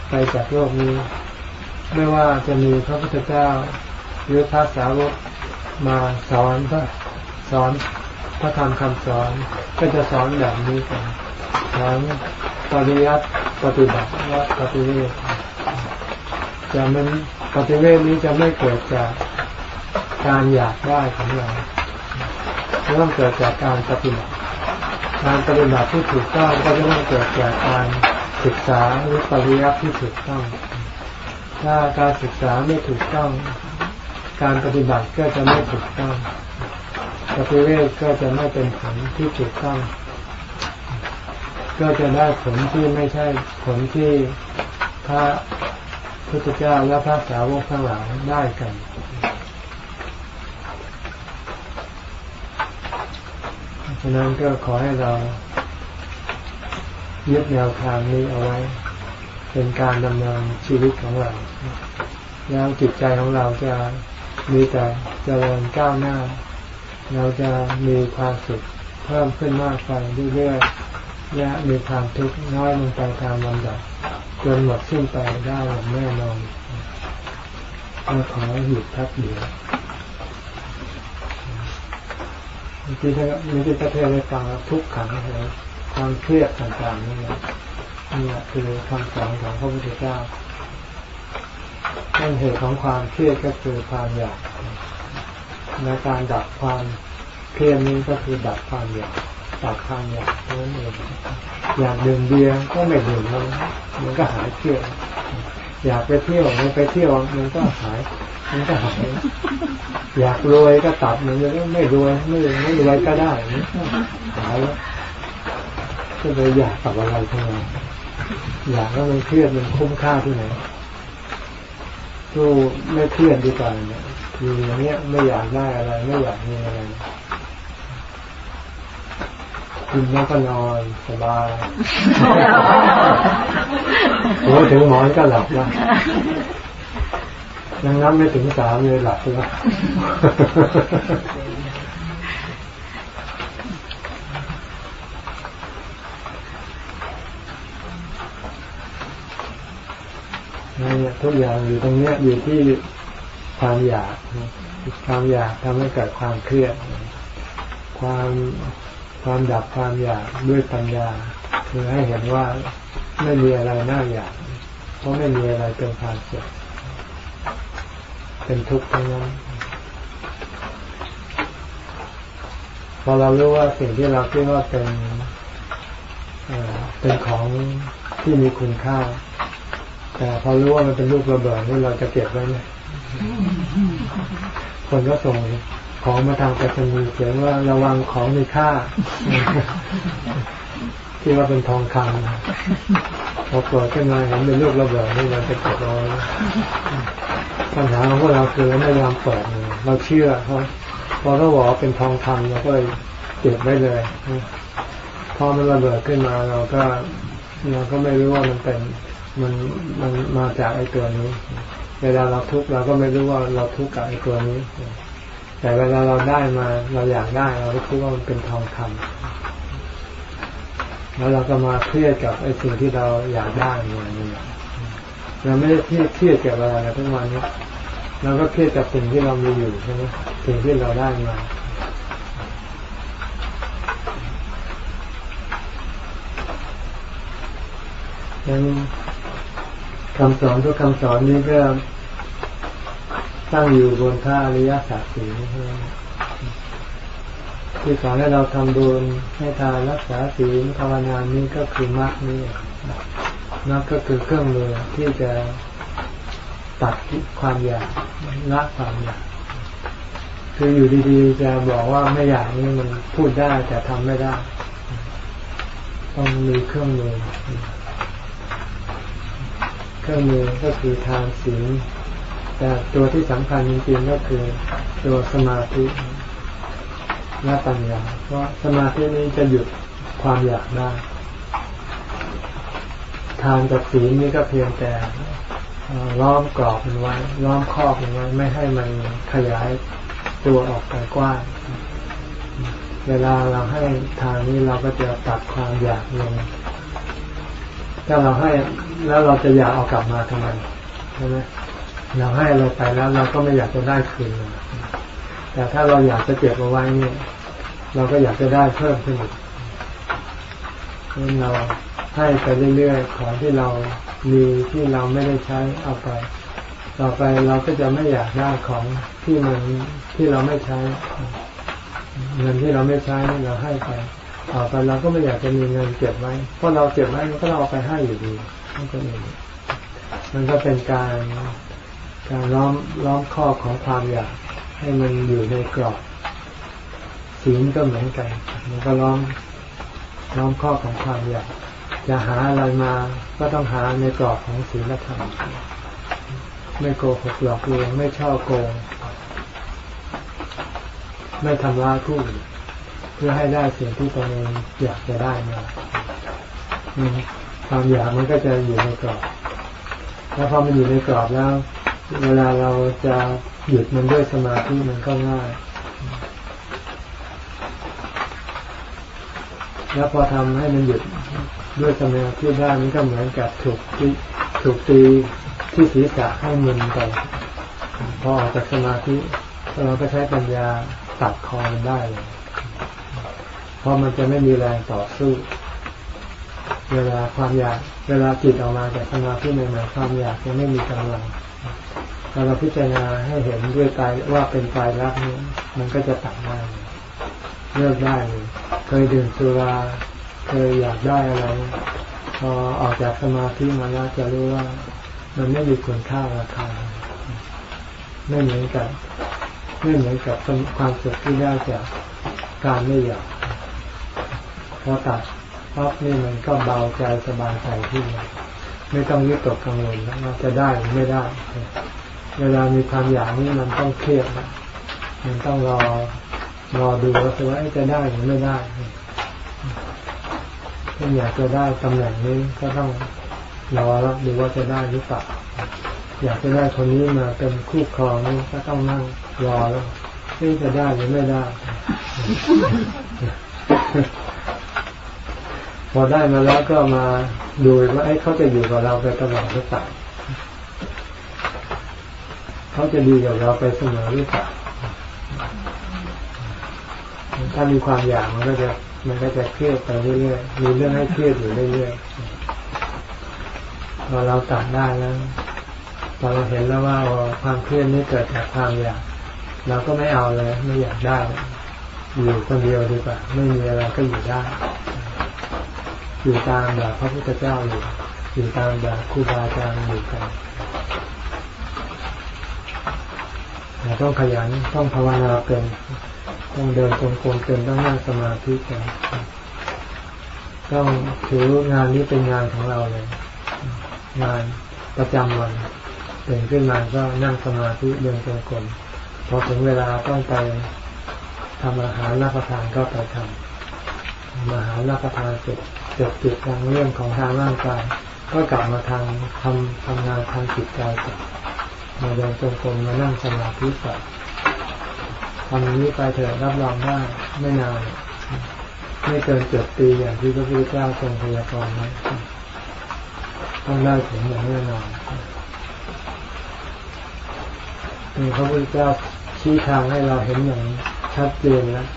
ไปจากโลกนี้ ไม่ว่าจะมีพระพุทธเจ้า หรือพระสาวกมาสอนพระสอนพระธรรมคำสอนก็จะสอนแบบนี้กันสอนปริยัติปฏิบัติและปฏิเวทจะมันปฏิเวทนี้จะไม่เกิดจากการอยากได้ของเราจะต้องเกิดจากการปฏิบัติการปฏิบัติที่ถูกต้องก็จะต้องเกิดจากการศึกษาหรือปริยัติที่ถูกต้อง ถ้าการศึกษาไม่ถูกต้อง การปฏิบัติก็จะไม่ถูกต้องปฏิเวทก็จะไม่เป็นผลที่ถูกต้อง ก็จะได้ผลที่ไม่ใช่ผลที่พระพุทธเจ้าและพระสาวกทั้งหลายได้กัน ฉะนั้นก็ขอให้เรายึดแนวทางนี้เอาไว้ เป็นการดำเนินชีวิตของเรา แล้วจิตใจของเราจะ มีแต่เจริญก้าวหน้า เราจะมีความสุขเพิ่มขึ้นมากไปเรื่อยๆและมีความทุกข์น้อยลงไปตามลำดับจนหมดสิ้นไปได้อย่างแน่นอนก็ขอหยุดพักเดียวเมื่อกี้ท่านเมื่อกี้พระเทศได้ฟังทุกขังเลยความเครียดต่างๆนี่นี่คือคำสอนของพระพุทธเจ้า ต้นเหตุของความเครียดก็คือความอยากในการดับความเครียดนี้ก็คือดับความอยากดับความอยากนั่นเองอยากดื่มเบียร์ก็ไม่ดื่มแล้วมันก็หายเครียดอยากไปเที่ยวมันไปเที่ยวมันก็หายมันก็หายอยากรวยก็ตัดมันก็ไม่รวยไม่ไม่รวยก็ได้หายแล้วก็เลยอยากตับอะไรทั้งนั้นอยากแล้วมันเครียดมันคุ้มค่าที่ไหน สู้ไม่เพี้ยนดีกว่าเนี่ยอยู่อย่างเนี้ยไม่อยากได้อะไร ไม่อยากมีอะไรกินแล้วก็นอนสบายโอ้ถึงหมอนก็หลับแล้วยังนับไม่ถึงสามเลยหลับแล้ว ทุกอย่างอยู่ตรงเนี้ยอยู่ที่ความอยาก ความอยากทำให้เกิดความเครียด ความความดับความอยากด้วยปัญญา คือให้เห็นว่าไม่มีอะไรน่าอยาก เพราะไม่มีอะไรเป็นความสุขเป็นทุกข์ทั้งนั้นพอเรารู้ว่าสิ่งที่เราคิดว่าเป็นเป็นของที่มีคุณค่า แต่พอรู้ว่ามันเป็นลูกระเบิดนี่เราจะเก็บไว้ไหมคนก็ส่งของมาทางไปรษณีย์เขียนว่าระวังของมีค่า ที่ว่าเป็นทองคำพอเปิดขึ้นมาเห็นเป็นลูกระเบิดนี่เราจะเก็บเอาปัญหาของพวกเราคือไม่ยอมเปิดเราเชื่อเขาพอเขาบอกเป็นทองคำเราก็เลยเก็บไว้เลยพอมันระเบิดขึ้นมาเราก็เราก็ไม่รู้ว่ามันเป็น มันมันมาจากไอ้ตัวนี้ เวลาเราทุกข์เราก็ไม่รู้ว่าเราทุกข์กับไอ้ตัวนี้ แต่เวลาเราได้มาเราอยากได้เราก็คิดว่ามันเป็นทองคำแล้วเราก็มาเครียดกับไอ้สิ่งที่เราอยากได้อย่างนี้เราไม่ได้เครียดเครียดกับอะไรทุกวันนี้เราก็เครียดกับสิ่งที่เรามีอยู่ใช่ไหมสิ่งที่เราได้มาดัง คำสอนทุกคำสอนนี้ก็ตั้งอยู่บนท่าอริยสัจสี่ที่สอนให้เราทำบุญให้ทานรักษาศีลภาวนานี้ก็คือมรรคนี่มรรคก็คือเครื่องมือที่จะตัดความอยากละความอยากคืออยู่ดีๆจะบอกว่าไม่อยากนี่มันพูดได้แต่ทำไม่ได้ ต้องมีเครื่องมือ เครื่องมือก็คือทานศีลแต่ตัวที่สำคัญจริงๆก็คือตัวสมาธิและปัญญาเพราะสมาธินี้จะหยุดความอยากได้ทานกับศีลนี่ก็เพียงแต่ล้อมกรอบมันไว้ล้อมครอบมันไว้ไม่ให้มันขยายตัวออกไปกว้างเวลาเราให้ทานนี้เราก็จะตัดความอยากลง ถ้าเราให้แล้วเราจะอยากเอากลับมาทำไมใช่ไหมเราให้เราไปแล้วเราก็ไม่อยากจะได้คืนแต่ถ้าเราอยากจะเก็บเอาไว้เนี่ย เราก็อยากจะได้เพิ่มขึ้นอีกเราให้ไปเรื่อยๆของที่เรามีที่เราไม่ได้ใช้เอาไป ต่อไปเราก็จะไม่อยากได้ของที่มันที่เราไม่ใช้เงินที่เราไม่ใช้เราให้ไป ต่อไปเราก็ไม่อยากจะมีเงินเก็บไว้ เพราะเราเก็บไว้มันก็เราเอาไปให้อยู่ดีนั่นก็เองมันก็เป็นการการล้อมล้อมข้อของความอยาก ให้มันอยู่ในกรอบศีลก็เหมือนกัน มันก็ล้อมล้อมข้อของความอยากจะหาอะไรมาก็ต้องหาในกรอบของศีลธรรมไม่โกหกหลอกลวงไม่ช่อโกง ไม่ทำร้ายผู้อื่น เพื่อให้ได้สิ่งที่ตนเองอยากจะได้มาความอยากมันก็จะอยู่ในกรอบ แล้วพอมันอยู่ในกรอบแล้ว เวลาเราจะหยุดมันด้วยสมาธิมันก็ง่ายแล้วพอทำให้มันหยุดด้วยสมาธิได้มันก็เหมือนกับถูกถูกตีที่ศีรษะให้มึนไปพอออกจากสมาธิเราก็ใช้ปัญญาตัดคอมันได้เลย ราะมันจะไม่มีแรงต่อสู้ เวลาความอยาก เวลาจิตออกมาจากสมาธิใหม่ๆความอยากจะไม่มีกำลังถ้าเราพิจารณาให้เห็นด้วยกายว่าเป็นกายรักนี้มันก็จะตัดได้เลิกได้เลยเคยดื่มสุราเคยอยากได้อะไรพอออกจากสมาธิมาแล้วจะรู้ว่า มันไม่มีคุณค่าราคาไม่เหมือนกับไม่เหมือนกับความสุขที่ได้จากการไม่อยาก พอตัดปั๊บนี่มันก็เบาใจสบายใจที่ไม่ต้องยึดตกกังวลว่าจะได้หรือไม่ได้ เวลามีความอยากนี่มันต้องเครียดมันต้องรอรอดูว่าจะได้หรือไม่ได้ถ้าอยากจะได้ตำแหน่งนี้ก็ต้องรอแล้วดูว่าจะได้หรือเปล่าอยากจะได้คนนี้มาเป็นคู่ครองนี่ก็ต้องนั่งรอแล้วที่จะได้หรือไม่ได้ พอได้มาแล้วก็มาดูว่าไอ้เขาจะอยู่กับเราไปตลอดหรือเปล่าเขาจะดีกับเราไปเสมอหรือเปล่าถ้ามีความอยากมันก็จะมันก็จะเครียดไปเรื่อยๆมีเรื่องให้เครียดอยู่เรื่อยๆพอเราตัดได้แล้วพอเราเห็นแล้วว่าความเครียดนี้เกิดจากความอยากเราก็ไม่เอาเลยไม่อยากได้ อยู่คนเดียวดีกว่า ไม่มีอะไรก็อยู่ได้ อยู่ตามแบบพระพุทธเจ้าอยู่ อยู่ตามแบบครูบาอาจารย์อยู่กันต้องขยันต้องภาวนาเป็น ต้องเดินตรงกลมเป็นต้องนั่งสมาธิกันต้องถืองานนี้เป็นงานของเราเลย งานประจำวันตื่นขึ้นมาก็นั่งสมาธิเดินตรงกลมพอถึงเวลาต้องไปทำอาหารรับประทานก็ไปทำอาหารรับประทานเสร็จ เสร็จจิตทางเรื่องของทางร่างกาย ก็กลับมาทางทำทำงานทางจิตใจก่อมาเดินตรงกลมมานั่งสมาธิก่อทำนี้ไปเถิดรับรองได้ไม่นานไม่เกินเจ็ดปีอย่างที่พระพุทธเจ้าทรงพยากรณ์นะต้องได้ถึงอย่างแน่นอนมีพระพุทธเจ้าชี้ทางให้เราเห็นอย่างชัดเจนแล้ว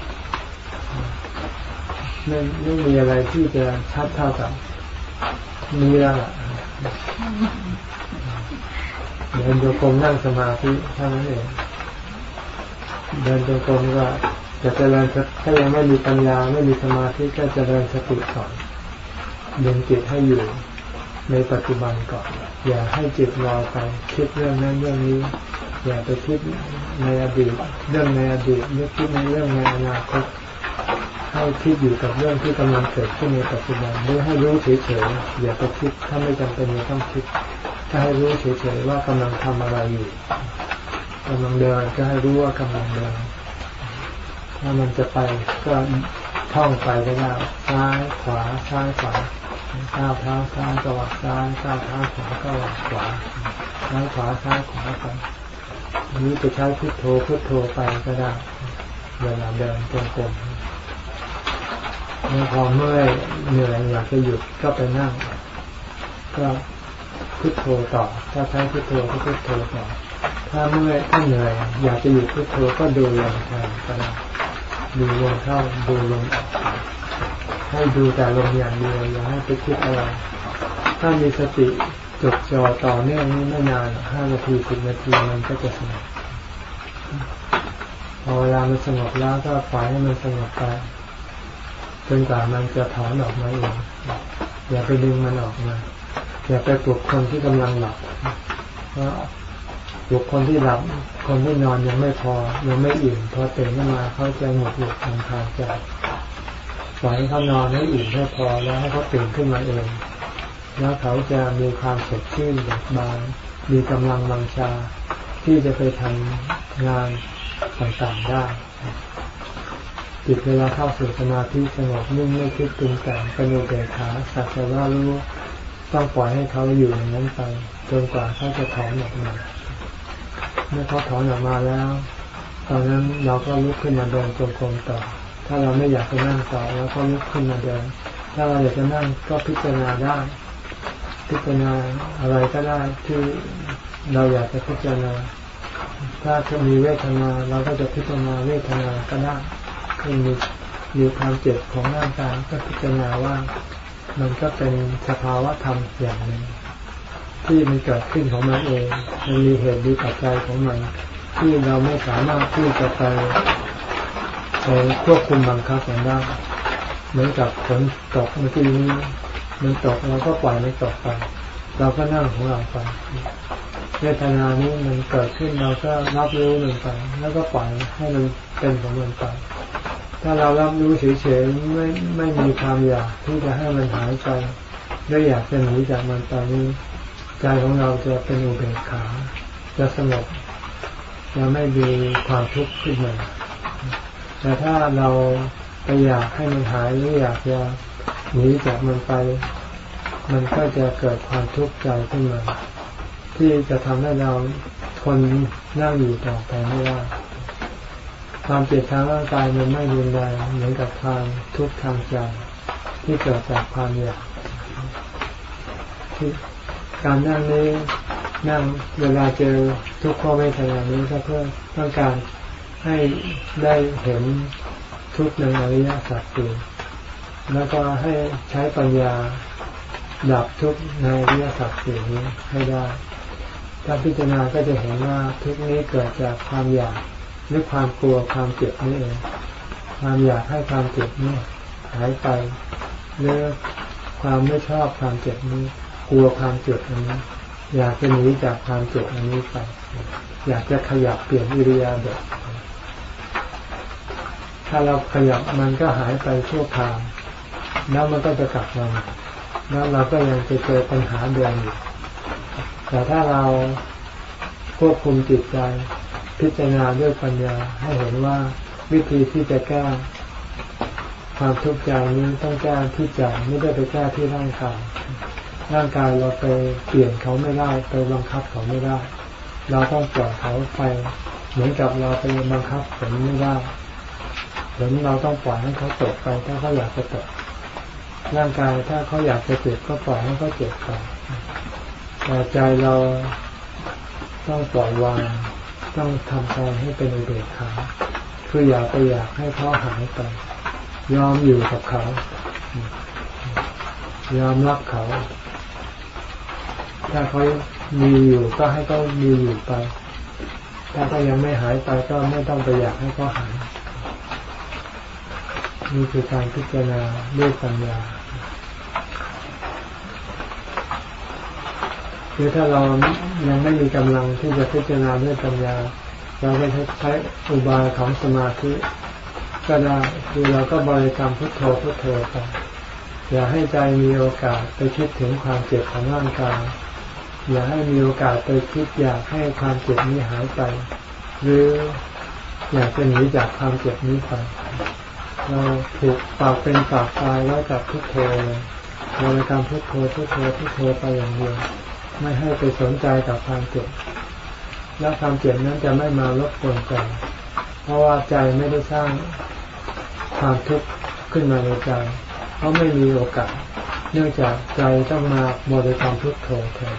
ไม่ไม่มีอะไรที่จะชัดเท่ากับนี้แล้วล่ะเดินโยกมนั่งสมาธิเท่านั้นเองเดินจงกรมก็จะเจริญถ้ายังไม่มีปัญญาไม่มีสมาธิก็จเจริญสติก่อนดึงจิตให้อยู่ในปัจจุบันก่อน อย่าให้จิตลอยไปคิดเรื่องนั้นเรื่องนี้ อย่าไปคิดในอดีตเรื่องในอดีตนึกคิดในเรื่องในอนาคต ให้คิดอยู่กับเรื่องที่กำลังเกิดขึ้นในปัจจุบันหรือให้รู้เฉยๆอย่าไปคิดถ้าไม่จำเป็นต้องคิดถ้าให้รู้เฉยๆว่ากำลังทำอะไรอยู่กำลังเดินก็ให้รู้ว่ากำลังเดินถ้ามันจะไปก็ท่องไปก็ได้ซ้ายขวาซ้ายขวาก้าวเท้าซ้ายก็วัดซ้ายก้าวเท้าขวาก็วัดขวาซ้ายขวาซ้ายขวาไปนี้จะใช้พุทโธพุทโธไปก็ได้เวลาเดินจงกรม เมื่อพอเมื่อยเหนื่อยอยากจะหยุดก็ไปนั่ง ก็พุทโธต่อ ถ้าใช้พุทโธก็พุทโธต่อ ถ้าเมื่อยถ้าเหนื่อยอยากจะหยุดพุทโธก็ดูลมแทนก็ได้ดูลมเข้าดูลมออกให้ดูแต่ลมอย่างเดียวอย่าให้ไปคิดอะไร ถ้ามีสติจดจ่อต่อเนื่องนี่ไม่นานห้านาทีสิบนาทีมันก็จะสงบพอเวลามันสงบแล้วก็ปล่อยให้มันสงบไป จนกว่ามันจะถอนออกมาเองอย่าไปดึงมันออกมา อย่าไปปลุกคนที่กำลังหลับเพราะปลุกคนที่หลับ คนที่นอนยังไม่พอ ยังไม่อิ่มพอตื่นขึ้นมาเขาจะหมดหลุดทางทางใจปล่อยให้เขานอนให้อิ่มให้พอแล้วให้เขาตื่นขึ้นมาเองแล้วเขาจะมีความสดชื่นเบิกบานมีกำลังวังชาที่จะไปทำงานต่างๆได้ จิตเวลาเข้าสู่สมาธิสงบนิ่งไม่คิดปรุงแต่งเป็นอุเบกขาสักแต่ว่ารู้ต้องปล่อยให้เขาอยู่อย่างนั้นไปจนกว่าเขาจะถอนออกมาเมื่อเขาถอนออกมาแล้ว ตอนนั้นเราก็ลุกขึ้นมาเดินจงกรมต่อ ถ้าเราไม่อยากจะนั่งต่อเราก็ลุกขึ้นมาเดิน ถ้าเราอยากจะนั่งก็พิจารณาได้ พิจารณาอะไรก็ได้ที่เราอยากจะพิจารณา ถ้าจะมีเวทนาเราก็จะพิจารณาเวทนาก็ได้ คือมีมีความเจ็บของร่างกายก็พิจารณาว่ามันก็เป็นสภาวะธรรมอย่างหนึ่งที่มันเกิดขึ้นของมันเอง มันมีเหตุดีปัจจัยของมัน ที่เราไม่สามารถที่จะไปไปควบคุมบังคับมันได้เหมือนกับฝนตกเมื่อกี้นี้มันตกเราก็ปล่อยมันตกไป เราก็นั่งของเราไป เวทนานี้มันเกิดขึ้นเราก็รับรู้มันไปแล้วก็ปล่อยให้มันเป็นของมันไปถ้าเรารับรู้เฉยๆไม่ไม่มีความอยากที่จะให้มันหายไปไม่อยากจะหนีจากมันตอนนี้ ใจของเราจะเป็นอุเบกขา จะสงบจะไม่มีความทุกข์ขึ้นมาแต่ถ้าเราไปอยากให้มันหายหรืออยากจะหนีจากมันไป มันก็จะเกิดความทุกข์ใจขึ้นมา ที่จะทำให้เราทนนั่งอยู่ต่อไปไม่ได้ความเจ็บทางร่างกายมันไม่รุนแรงเหมือนกับความทุกข์ทางใจที่เกิดจากความอยากการนั่งนี้นั่งเวลาเจอทุกข้อไม่ทนานี้ก็เพื่อต้องการให้ได้เห็นทุกในอริยสัจสี่แล้วก็ให้ใช้ปัญญาดับทุกในวิทยาศาสตร์สี่นี้ให้ได้ ถ้าพิจารณาก็จะเห็นว่าทุกนี้เกิดจากความอยากหรือความกลัวความเจ็บนี่เอง ความอยากให้ความเจ็บนี้หายไปหรือความไม่ชอบความเจ็บนี้ กลัวความเจ็บอันนี้ อยากจะหนีจากความเจ็บอันนี้ไป อยากจะขยับเปลี่ยนอิริยาบถถ้าเราขยับมันก็หายไปชั่วคราวแล้วมันก็จะกลับมาแล้วเราก็ยังจะเจอปัญหาเดิมอยู่ แต่ถ้าเราควบคุมจิตใจ พิจารณาด้วยปัญญาให้เห็นว่าวิธีที่จะแก้ความทุกข์ใจนี้ต้องแก้ที่ใจไม่ได้ไปแก้ที่ร่างกายร่างกายเราไปเปลี่ยนเขาไม่ได้ไปบังคับเขาไม่ได้ เราต้องปล่อยเขาไป เหมือนกับเราไปบังคับฝนไม่ได้ฝนเราต้องปล่อยให้เขาตกไปถ้าเขาอยากจะตกร่างกายถ้าเขาอยากจะเจ็บก็ปล่อยให้เขาเจ็บไป แต่ใจเราต้องปล่อยวาง ต้องทำใจให้เป็นอุเบกขาคืออยากไปอยากให้เขาหายไป ยอมอยู่กับเขา ยอมรับเขา ถ้าเขามีอยู่ก็ให้เขามีอยู่ไป ถ้าเขายังไม่หายไปก็ไม่ต้องไปอยากให้เขาหายนี่คือการพิจารณาด้วยปัญญา คือถ้าเรายังไม่มีกำลังที่จะพิจารณาด้วยปัญญา เราก็ใช้อุบายของสมาธิก็ได้คือเราก็บริกรรมพุทโธพุทโธไปอย่าให้ใจมีโอกาสไปคิดถึงความเจ็บของร่างกายอย่าให้มีโอกาสไปคิดอยากให้ความเจ็บนี้หายไป หรืออยากจะหนีจากความเจ็บนี้ไปเราถูกปากเป็นปากตายไว้กับพุทโธบริกรรมพุทโธพุทโธพุทโธไปอย่างเดียว ไม่ให้ไปสนใจกับความเจ็บและความเจ็บนั้นจะไม่มารบกวนใจ เพราะว่าใจไม่ได้สร้างความทุกข์ขึ้นมาในใจ เพราะไม่มีโอกาส เนื่องจากใจต้องมาบริกรรมพุทโธแทน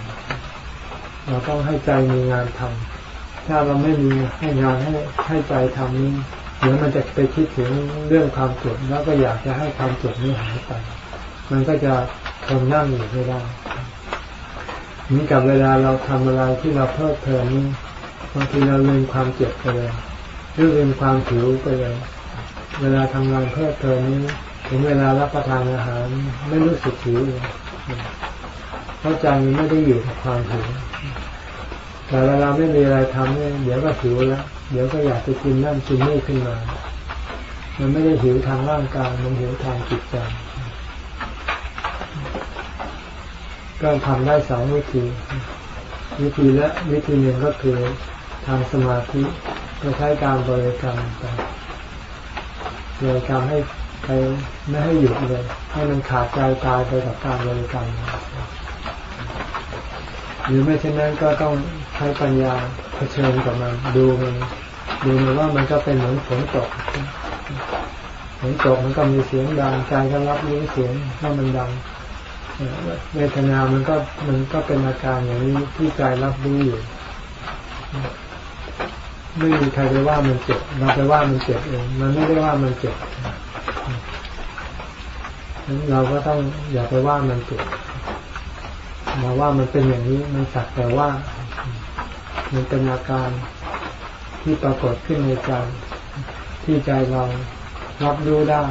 เราต้องให้ใจมีงานทำถ้าเราไม่มีให้งานให้ให้ใจทำนี้เดี๋ยวมันจะไปคิดถึงเรื่องความเจ็บแล้วก็อยากจะให้ความเจ็บนี้หายไป มันก็จะทนนั่งอยู่ไม่ได้ เหมือนกับเวลาเราทำอะไรที่เราเพลิดเพลินนี่บางทีเราลืมความเจ็บไปเลยหรือลืมความผิวไปเลยเวลาทำงานเพลิดเพลินนี้ถึงเวลารับประทานอาหารไม่รู้สึกหิวเลยเพราะใจไม่ได้อยู่กับความหิวแต่เวลาไม่มีอะไรทำเนี่ยเดี๋ยวก็หิวแล้วเดี๋ยวก็อยากจะกินนั่นกินนี่ขึ้นมา มันไม่ได้หิวทางร่างกายมันหิวทางจิตใจ ก็ทำได้สองวิธี วิธีและวิธีหนึ่งก็คือทางสมาธิก็ใช้การบริกรรมไปบริกรรมให้ไปไม่ให้หยุดเลย ให้มันขาดใจตายไปกับการบริกรรม หรือไม่เช่นนั้นก็ต้องใช้ปัญญาเผชิญกับมัน ดูมันดูมันว่ามันก็เป็นเหมือนฝนตกฝนตกมันก็มีเสียงดังใจก็รับรู้เสียงว่ามันดัง เวทนามันก็มันก็เป็นอาการอย่างนี้ที่ใจรับรู้อยู่ไม่มีใครไปว่ามันเจ็บเราไปว่ามันเจ็บเองมันไม่ได้ว่ามันเจ็บเราก็ต้องอย่าไปว่ามันเจ็บมาว่ามันเป็นอย่างนี้มันสักแต่ว่า มันเป็นอาการที่ปรากฏขึ้นในใจที่ใจเรารับรู้ได้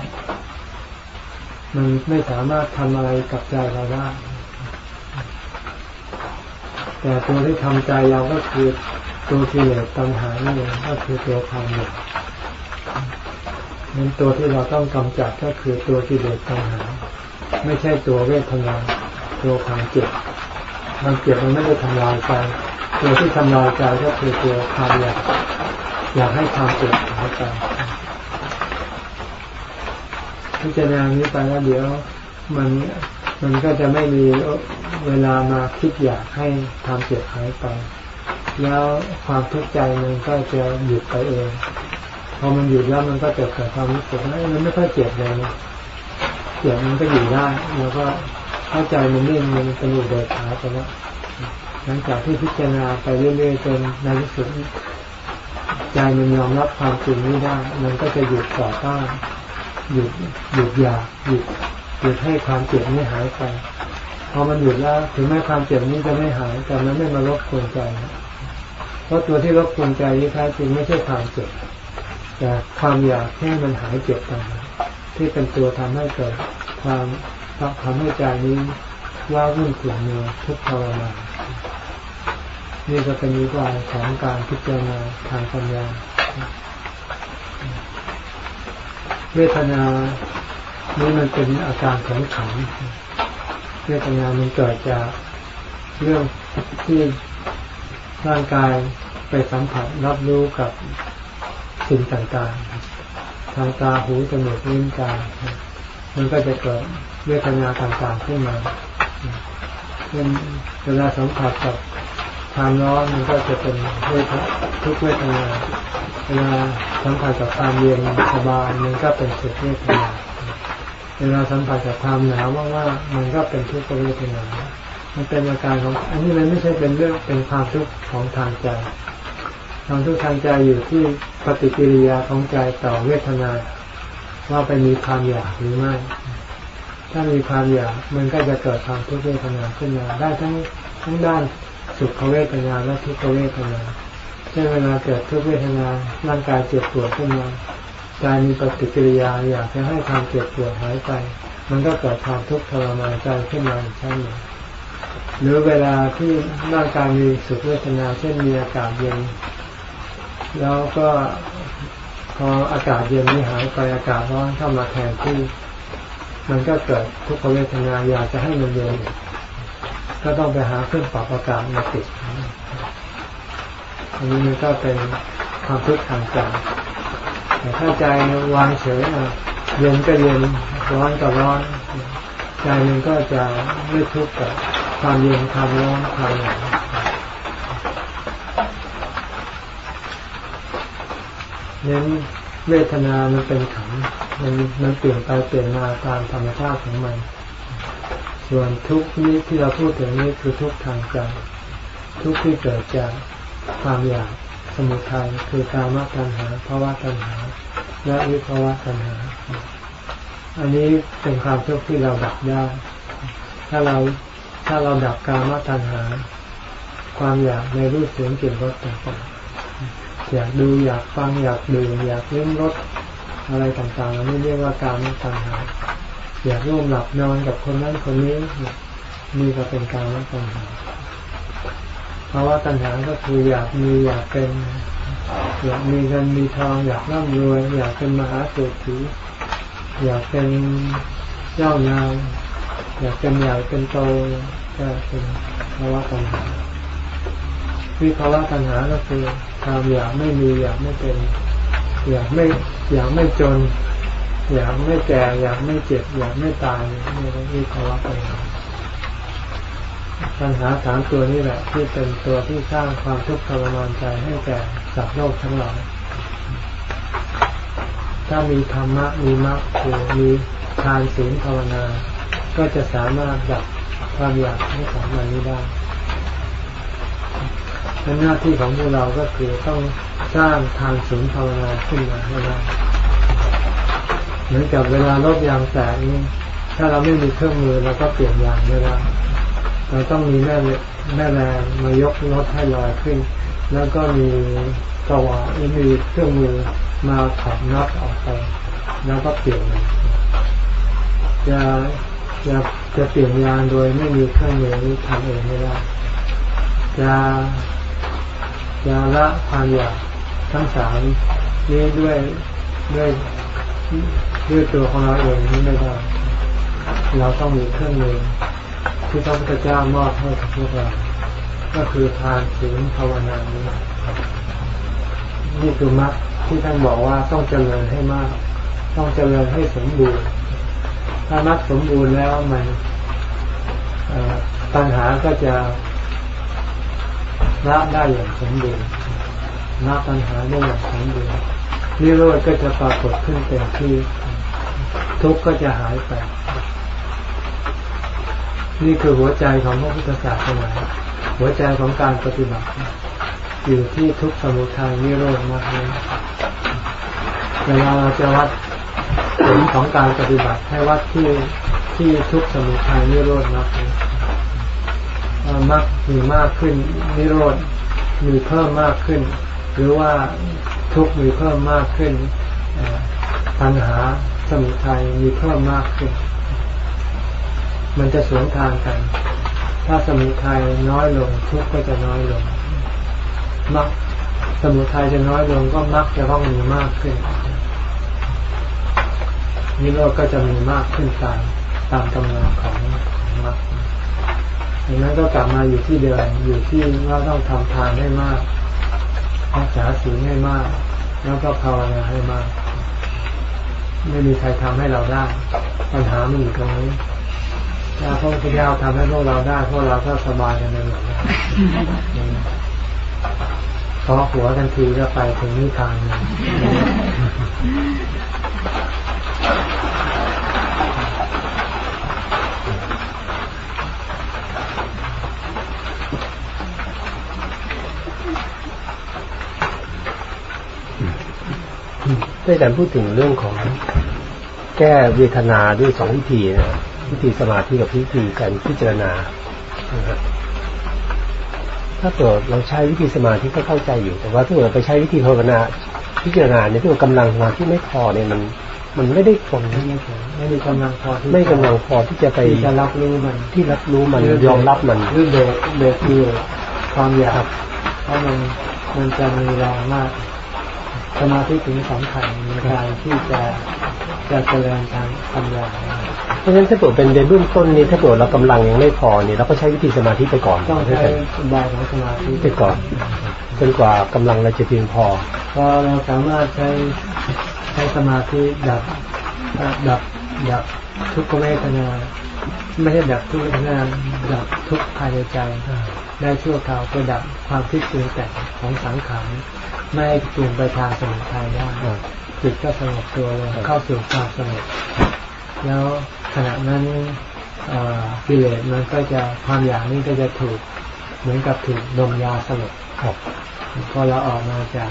มันไม่สามารถทำอะไรกับใจเราได้ แต่ตัวที่ทำใจเราก็คือตัวกิเลสตัณหานี่เองก็คือตัวความอยากนั้นตัวที่เราต้องกำจัดก็คือตัวกิเลสตัณหา ไม่ใช่ตัวเวทนาตัวความเจ็บความเจ็บมันไม่ได้ทำลายใจตัวที่ทำลายใจก็คือตัวความอยากอยากให้ความเจ็บหายไป พิจารณานี้ไปแล้วเดี๋ยวมันมันก็จะไม่มีเวลามาคิดอยากให้ความเจ็บหายไป แล้วความทุกข์ใจมันก็จะหยุดไปเอง พอมันหยุดแล้วมันก็จะเกิดความรู้สึกว่ามันไม่ค่อยเจ็บเลยเจ็บมันก็อยู่ได้แล้วก็เข้าใจมันนิ่องมันเป็นอยู่เดินขาไปแล้วหลังจากที่พิจารณาไปเรื่อยๆจนในที่สุดใจมันยอมรับความจริงนี้ได้ มันก็จะหยุดต่อต้าน หยุดหยุดอยากหยุดหยุดให้ความเจ็บนี้หายไปพอมันหยุดแล้วถึงแม้ความเจ็บนี้จะไม่หายแต่มันไม่มารบกวนใจเพราะตัวที่รบกวนใจที่แท้จริงไม่ใช่ความเจ็บแต่ความอยากแค่มันหายเจ็บต่างที่เป็นตัวทำให้เกิดความทำให้ใจนี้ว่าวุ่นขุ่นเนื้อทุกทรมานนี่ก็เป็นวิธีการของการพิจารณาทางปัญญา เวทนานี่มันเป็นอาการของขันเวทนามันเกิดจากเรื่องที่ร่างกายไปสัมผัสรับรู้กับสิ่งต่างๆ ทางตาหูจมูกลิ้นกายมันก็จะเกิดเวทนาต่างๆขึ้นมาเป็นเวลาสัมผัสกับ ความร้อนมันก็จะเป็นเวททุกเวทนาเวลาสัมผัสกับความเย็นสบายมันก็เป็นสุขเวทนาเวลาสัมผัสกับความหนาวว่ามันก็เป็นทุกขเวทนา มันเป็นอาการของ อันนี้มันไม่ใช่เป็นเรื่องเป็นความทุกข์ของทางใจความทุกข์ทางใจอยู่ที่ปฏิกิริยาของใจต่อเวทนา ว่าไปมีความอยากหรือไม่ถ้ามีความอยากมันก็จะเกิดความทุกขเวทนาขึ้นมาได้ทั้งทั้งด้าน สุขเวทนาและทุกขเวทนาเช่นเวลาเกิดทุกเวทนาร่างกายเจ็บปวดขึ้นมาใจมีปฏิกิริยาอยากจะให้ความเจ็บปวดหายไป มันก็เกิดความทุกข์ทรมานใจขึ้นมาอีกชั้นหนึ่งหรือเวลาที่ร่างกายมีสุขเวทนาเช่นมีอากาศเย็น แล้วก็พออากาศเย็นนี้หายไปอากาศร้อนเข้ามาแทนที่ มันก็เกิดทุกขเวทนาอยากจะให้มันเย็น ก็ต้องไปหาเครื่องปรับอากาศมาติดอันนี้มันก็เป็นความทุกข์ทางใจแต่ถ้าใจวางเฉยเย็นก็เย็นร้อนก็ร้อน ใจมันก็จะไม่ทุกข์กับความเย็นความร้อนความหนาวเน้นเวทนามันเป็นขันมันมันเปลี่ยนไปเปลี่ยนมาตามธรรมชาติของมัน ส่วนทุกนี้ที่เราพูดถึงนี้คือทุกทางใจทุกที่เกิดจากความอยากสมุทัยคือการมตัณหาภาวะตัณหา และวิภาวะตัณหา อันนี้เป็นความทุกข์ที่เราดับได้ ถ้าเราถ้าเราดับกามตัณหา ความอยากในรูปเสียงกลิ่นรสต่างๆอยากดูอยากฟังอยากดื่มอยากเล่นรสอะไรต่างๆนี่เรียกว่าการมตัณหา อยากร่วมหลับนอนกับคนนั้นคนนี้นี่ก็เป็นการมตัณหาเพราะว่าตัณหาก็คืออยากมีอยากเป็นอยากมีเงินมีทอง อยากร่ำรวย อยากเป็นมหาเศรษฐีอยากเป็นเจ้านายอยากเป็นใหญ่เป็นโตก็เป็นภาวะตัณหาวิภาวะตัณหาก็คือความอยากไม่มีอยากไม่เป็น อยากไม่อยากไม่จน อยากไม่แก่ อยากไม่เจ็บ อยากไม่ตายนี่วิภาวะตัณหาปัญหาสามตัวนี้แหละ ที่เป็นตัวที่สร้างความทุกข์ทรมานใจให้แก่สัตว์โลกทั้งหลายถ้ามีธรรมะมีมรรคคือมีทานศีลภาวนา ก็จะสามารถดับความอยากทั้งสองอย่านี้ได้หน้าที่ของพวกเราก็คือต้องสร้างทานศีลภาวนาขึ้นมาให้ได้ เหมือนกับเวลารถยางแตกนี่ถ้าเราไม่มีเครื่องมือเราก็เปลี่ยนยางไม่ได้เราต้องมีแม่แม่แรงมายกรถให้ลอยขึ้น แล้วก็มีสว่านมีเครื่องมือมาถอดน็อตออกไปแล้วก็เปลี่ยนจะจะจะเปลี่ยนยางโดยไม่มีเครื่องมือนี้ทำเองไม่ได้จะจะละความอยากทั้งสามนี้ด้วยด้วย ด้วยตัวของเราเองนี้ไม่ได้เราต้องมีเครื่องมือที่พระพุทธเจ้ามอบให้กับพวกเรา ก็คือทานศีลภาวนานี้นี่คือมรรคที่ท่านบอกว่าต้องเจริญให้มาก ต้องเจริญให้สมบูรณ์ ถ้ามรรคสมบูรณ์แล้วมันปัญหาก็จะละได้อย่างสมบูรณ์ละปัญหาได้อย่างสมบูรณ์ นิโรธก็จะปรากฏขึ้นเต็มที่ ทุกข์ก็จะหายไป นี่คือหัวใจของพระพุทธศาสนาหัวใจของการปฏิบัติ อยู่ที่ทุกสมุทัยนิโรธมากเลยเวลาเราจะวัดผลของการปฏิบัติให้วัดที่ที่ทุกสมุทัยนิโรธมากเลยมากมีมากขึ้นนิโรธมีเพิ่มมากขึ้น หรือว่าทุกข์มีเพิ่มมากขึ้นปัญหาสมุทัยมีเพิ่มมากขึ้น มันจะสวนทางกัน ถ้าสมุทัยน้อยลงทุกข์ก็จะน้อยลงมักสมุทัยจะน้อยลงก็มักจะต้องมีมากขึ้นนิโรธก็จะมีมากขึ้นตามตามกำลังของมักดังนั้นก็กลับมาอยู่ที่เดิมอยู่ที่ว่าต้องทำทานให้มาก รักษาศีลให้มาก แล้วก็ภาวนาให้มาก ไม่มีใครทำให้เราได้ ปัญหามันอยู่ตรงนี้ถ้าพระพุทธเจ้าทำให้พวกเราได้พวกเราก็สบายกันไปหมดเพราะหัวทันทีก็ไปถึงนิพพานเลย ได้แต่พูดถึงเรื่องของแก้เวทนาด้วยสองวิธีนะวิธีสมาธิกับวิธีการพิจารณาถ้าเกิดเราใช้วิธีสมาธิก็เข้าใจอยู่ แต่ว่าถ้าเราไปใช้วิธีภาวนาพิจารณาเนี่ยที่ว่ากำลังสมาธิไม่พอเนี่ยมันมันไม่ได้ผลไม่ได้กำลังพอไม่กำลังพอที่จะไปจะรับรู้มันที่รับรู้มันยอมรับมันหรือเบรกเบรกคือความอยากเพราะมันมันจะมีแรงมาก สมาธิถึงสำคัญในการที่จะจะเจริญทางปัญญาเพราะฉะนั้นถ้าเกิดเป็นในเบื้องต้นนี้ถ้าเกิดเรากำลังยังไม่พอเนี่ยเราก็ใช้วิธีสมาธิไปก่อนต้องใช้บายของสมาธิไปก่อนจนกว่ากำลังเราจะเพียงพอพอเราสามารถใช้ใช้สมาธิดับดับดับ ทุกขเวทนา ไม่ใช่ดับทุกเวทนาดับทุกภายในใจได้ชั่วคราวก็ดับความคิดปรุงแต่งของสังขารไม่ปรุงไปทางสมุทัยได้จิตก็สงบตัวลงเข้าสู่ความสงบแล้วขณะนั้นกิเลสมันก็จะความอยากนี่ก็จะถูกเหมือนกับถูกดมยาสลบพอเราออกมาจาก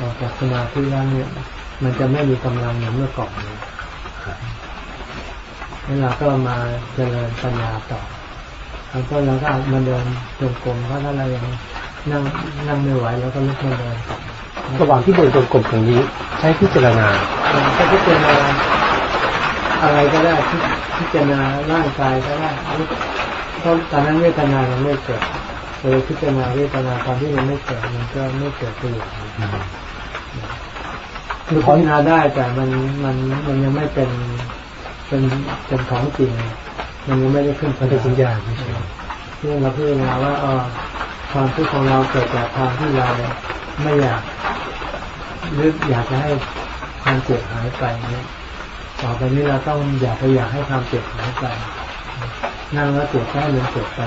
ออกจากสมาธิแล้วเนี่ยมันจะไม่มีกำลังเหมือนเมื่อก่อนเลย แล้วเราก็มาเจริญปัญญาต่อตอนต้นเราก็มาเดินจงกรมเพราะถ้าเรายังนั่งนั่งไม่ไหวเราก็ลุกมาเดินระหว่างที่เดินจงกรมตรงนี้ ใช้พิจารณาก็พิจารณาอะไรก็ได้พิจารณาร่างกายก็ได้เพราะตอนนั้นเวทนายังไม่เกิดเลยพิจารณาเวทนาตอนที่มันไม่เกิดมันก็ไม่เกิดประโยชน์คือพิจารณาได้แต่มันมันมันยังไม่เป็น เป็นเป็นของจริงมันยังไม่ได้ขึ้นมันเป็นสัญญาณที่เราพิจารณาว่าอความทุกข์ของเราเกิดจากความที่เราไม่อยากหรืออยากจะให้ความเจ็บหายไปเนี่ยต่อไปนี้เราต้องอยากไปอยากให้ความเจ็บหายไปนั่งแล้วเจ็บได้มันเจ็บไป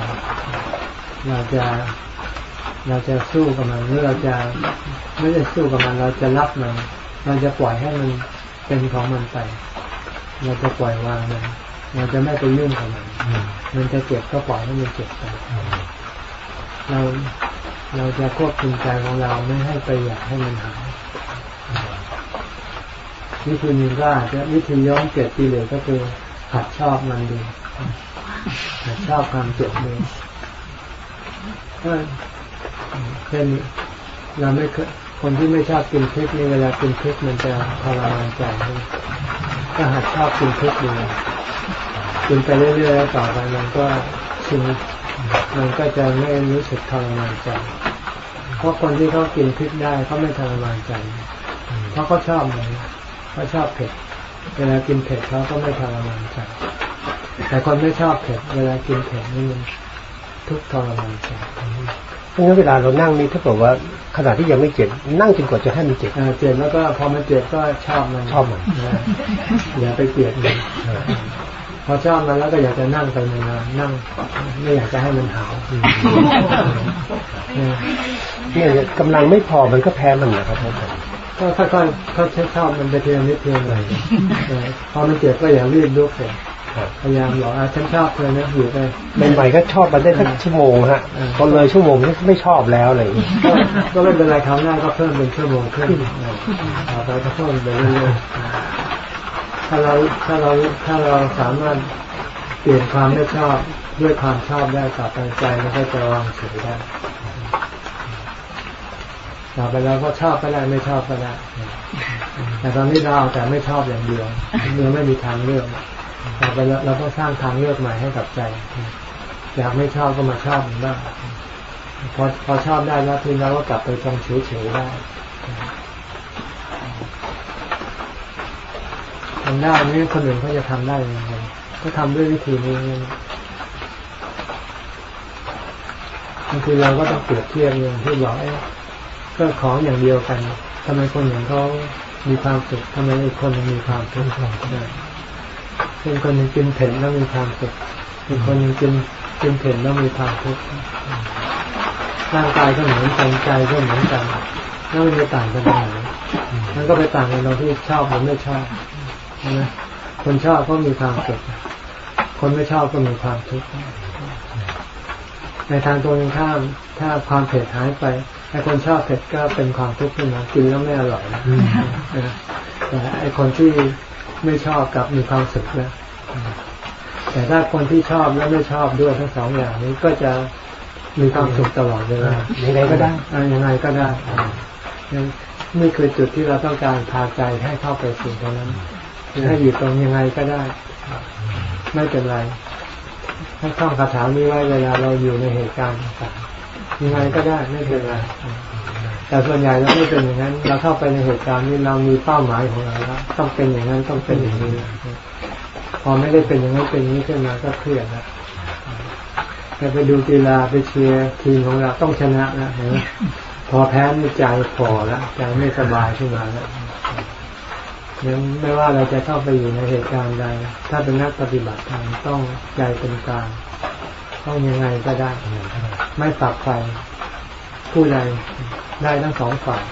เราจะเราจะสู้กับมันหรือเราจะไม่ได้สู้กับมัน เราจะรับมัน เราจะปล่อยให้มันเป็นของมันไป เราจะปล่อยวางมันเราจะไม่ไปยุ่งกับมันมันจะเจ็บก็ปล่อยให้มันเจ็บไปเราเราจะควบคุมใจของเราไม่ให้ไปอยากให้มันหายวิธีนี้ก็อาจจะวิธีย้อมเจ็บปีเลยก็คือหัดชอบมันดูหัดชอบความเจ็บดูก็เช่นเราไม่เคย คนที่ไม่ชอบกินพริกนี่เวลากินพริกมันจะทรมานใจก็หัดชอบกินพริกดูกินไปเรื่อยๆต่อไปมันก็ชินมันก็จะไม่รู้สึกทรมานใจ เพราะคนที่เขากินพริกได้เขาไม่ทรมานใจ เพราะเขาชอบมันเขาชอบเผ็ด เวลากินเผ็ดเขาก็ไม่ทรมานใจ แต่คนไม่ชอบเผ็ด เวลากินเผ็ดนี่มัน ทุกข์ทรมานใจเพราะงั้นเวลาเรานั่งนี่ถ้าบอกว่าขณะที่ยังไม่เจ็บนั่งจนกว่าจะให้มันเจ็บอ่าเจ็บแล้วก็พอมันเจ็บก็ชอบมันชอบมันนะอย่าไปเกลียดมันพอชอบมันแล้วก็อยากจะนั่งไปนานๆนั่ง ไม่อยากจะให้มันหาวเนี่ยกำลังไม่พอมันก็แพ้มันนะครับท่านก็ค่อยๆเขาชอบมันไปเทียนิดเทียนหน่อยพอมันเจ็บก็อย่ารีบลุกเลย พยายามบอกอะฉันชอบเธอนะอยู่ไปใหม่ๆก็ชอบมันได้สักชั่วโมงฮะพอเลยชั่วโมงก็ไม่ชอบแล้วอะไรอย่างเลยก็ไม่เป็นไรคราวหน้าก็เพิ่มเป็นชั่วโมงขึ้นต่อไปก็เพิ่มไปเรื่อยๆถ้าเราถ้าเราถ้าเราสามารถเปลี่ยนความไม่ชอบด้วยความชอบได้ต่อไปใจมันก็จะวางเฉยได้ต่อไปเราก็ชอบก็ได้ไม่ชอบก็ได้แต่ตอนนี้เราแต่ไม่ชอบอย่างเดียวเมื่อไม่มีทางเลือก ต่อไปเราต้องสร้างทางเลือกใหม่ให้กับใจอยากไม่ชอบก็มาชอบมันบ้างพอพอชอบได้แล้วทีนี้เราก็กลับไปตรงเฉยๆได้ทำได้นี่คนอื่นเขาจะทำได้ยังไงก็ทำด้วยวิธีนี้บางทีเราก็ต้องเปรียบเทียบอย่างที่บอกเอ้ก็ของอย่างเดียวกันทำไมคนอย่างเขามีความสุขทำไมอีกคนยังมีความทุกข์ได้ เป็นคนยังกินเผ็ดแล้วมีความสุขอีกคนยังกินกินเผ็ดแล้วมีความทุกข์ร่างกายก็เหมือนกันใจก็เหมือนกันแล้วมันจะต่างกันตรงไหนมันก็ไปต่างกันตรงที่ชอบหรือไม่ชอบใช่ไหมคนชอบก็มีความสุขคนไม่ชอบก็มีความทุกข์ในทางตรงข้าม ถ้าความเผ็ดหายไปไอ้คนชอบเผ็ดก็เป็นความทุกข์ขึ้นมากินแล้วไม่อร่อยนะแต่ไอ้คนที่ ไม่ชอบกับมีความสุขแล้วแต่ถ้าคนที่ชอบและไม่ชอบด้วยทั้งสองอย่างนี้ก็จะมีความสุขตลอดเวลายังไงก็ได้ยังไงก็ได้นี่คือจุดที่เราต้องการพาใจให้เข้าไปสู่ตรงนั้นคือให้อยู่ตรงยังไงก็ได้ ไม่เป็นไรให้ท่องคาถานี้ไว้เวลาเราอยู่ในเหตุการณ์ต่างๆยังไงก็ได้ไม่เป็นไร แต่ส่วนใหญ่เราไม่เป็นอย่างนั้น เราเข้าไปในเหตุการณ์นี้เรามีเป้าหมายของเราแล้วต้องเป็นอย่างนั้นต้องเป็นอย่างนี้พอไม่ได้เป็นอย่างนั้นเป็นอย่างนี้ขึ้นมาก็เครียดแล้วแต่ไปดูกีฬาไปเชียร์ทีมของเราต้องชนะนะเห็นไหมพอแพ้นี่ใจพอแล้วใจไม่สบายขึ้นมาแล้วยังไม่ว่าเราจะเข้าไปอยู่ในเหตุการณ์ใด ถ้าเป็นนักปฏิบัติธรรมต้องใจเป็นกลางต้องยังไงก็ได้ ไม่ฝักใฝ ผู้ใดได้ทั้งสองฝ่าย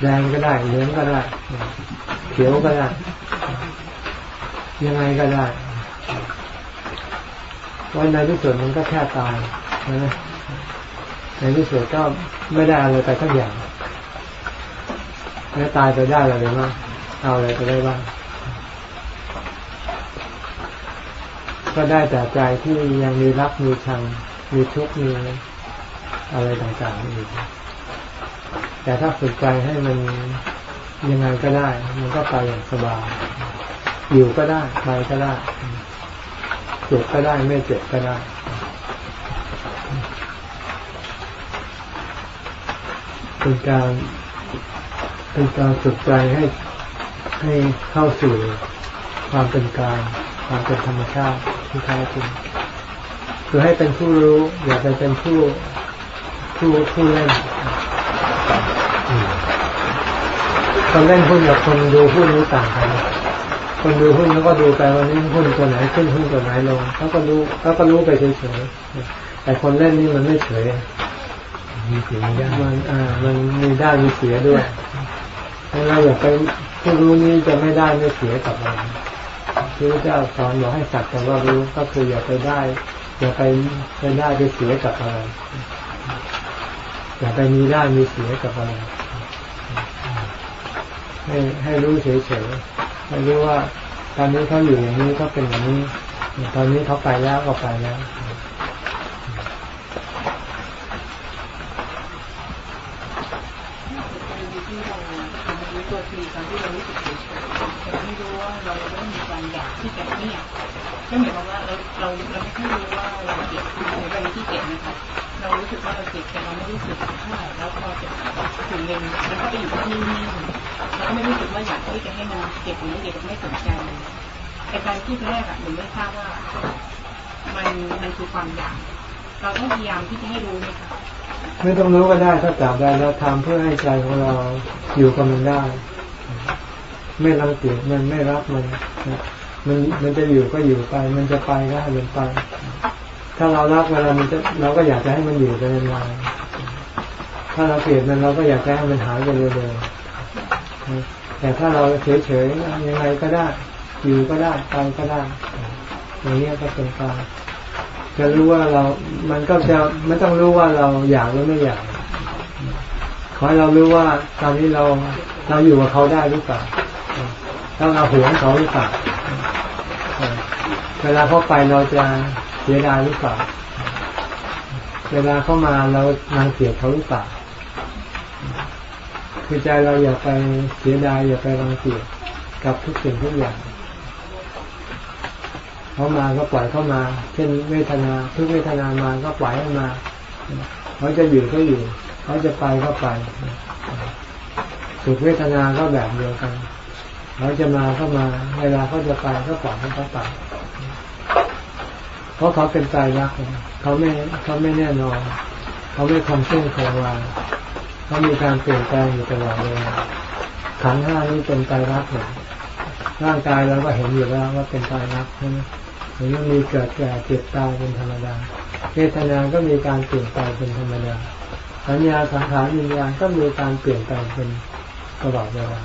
แดงก็ได้เหลืองก็ได้ เขียวก็ได้ ยังไงก็ได้วันในที่สุดมันก็แค่ตายนะในที่สุดก็ไม่ได้อะไรไปทั้งอย่างแล้วตายไปได้อะไรบ้างเอาอะไรไปได้บ้างก็ได้แต่ใจที่ยังมีรักมีชังมีทุกข์มี อะไรต่างๆอยู่แต่ถ้าฝึกใจให้มันยังไงก็ได้ มันก็ไปอย่างสบาย อยู่ก็ได้ไปก็ได้ เจ็บก็ได้ไม่เจ็บก็ได้เป็นการเป็นการฝึกใจให้ให้เข้าสู่ความเป็นกลางความเป็นธรรมชาติที่แท้จริงคือให้เป็นผู้รู้ อย่าไปเป็นผู้ ผู้ผู้เล่น คนเล่นหุ้นกับคนดูหุ้นนี้ต่างกัน คนดูหุ้นเขาก็ดูไปวันนี้หุ้นตัวไหนขึ้นหุ้นตัวไหนลงเขาก็รู้เขาก็รู้ไปเฉยๆแต่คนเล่นนี่มันไม่เฉยมีเสียมีได้มันอ่ามันมีได้มีเสียด้วยเราอย่าไปผู้รู้นี้จะไม่ได้ไม่เสียกับเราพระเจ้าสอนบอกให้สักแต่ว่ารู้ก็คืออย่าไปได้ อย่าไปไปได้ไปเสียกับอะไร อย่าไปมีได้มีเสียกับอะไรให้ให้รู้เฉยๆให้รู้ว่า ตอนนี้เขาอยู่อย่างนี้ก็เป็นอย่างนี้ ตอนนี้เขาไปแล้วก็ไปแล้วก็เหมือนว่าเราเราเราไม่ค่อยรู้ รู้สึกว่าเราเจ็บแต่เราไม่รู้สึกเท่าไหร่แล้วพอเจ็บถึงหนึ่งมันก็ไปอยู่ที่นี่เราก็ไม่รู้สึกว่าอยากที่จะให้มันเจ็บหรือเจ็บไม่สนใจแต่การที่แรกอะหนูไม่ทราบว่า มันมันคือความอยากเราต้องพยายามที่จะให้รู้ไหมคะไม่ต้องรู้ก็ได้ถ้าจับได้แล้วทำเพื่อให้ใจของเราอยู่กับมันได้ ไม่รังเกียจมันไม่รักมันมันมันจะอยู่ก็อยู่ไป มันจะไปก็ให้มันไป ถ้าเรารักเวลามันจะเราก็อยากจะให้มันอยู่ไปนานถ้าเราเกลียดมันเราก็อยากจะให้มันหายไปเร็วๆแต่ถ้าเราเฉยๆยังไงก็ได้ อยู่ก็ได้ไปก็ได้อย่างนี้ก็เป็นการจะรู้ว่าเรา มันก็จะไม่ต้องรู้ว่าเราอยากหรือไม่อยาก ขอให้เรารู้ว่าตอนนี้เราเราอยู่กับเขาได้หรือเปล่าแล้วเราหวงเขาหรือเปล่า เวลาเขาไปเราจะเสียดายหรือเปล่า เวลาเข้ามาเรานางเสียเขาหรือเปล่า คือใจเราอย่าไปเสียดายอย่าไปรังเกียจกับทุกสิ่งทุกอย่างเขามาก็ปล่อยเข้ามา เช่นเวทนา ทุกเวทนามาก็ปล่อยให้มาเขาจะอยู่ก็อยู่เขาจะไปก็ไปสุขเวทนาก็แบบเดียวกันเขาจะมาก็มา เวลาเขาจะไปก็ปล่อยให้เขาไป เพราะเขาเป็นใจรักเขาไม่เขาไม่แน่นอน เขาไม่คงเส้นคงวาเขามีการเปลี่ยนแปลงอยู่ตลอดเลยขันห้านี้เป็นใจรักเนี่ยร่างกายเราก็เห็นอยู่แล้วว่าเป็นใจรักใช่ไหมมันมีเกิดแก่เจ็บตายเป็นธรรมดาเวทนาก็มีการเปลี่ยนแปลงเป็นธรรมดาสัญญาสังขารวิญญาณก็มีการเปลี่ยนแปลงเป็นตลอดเวลา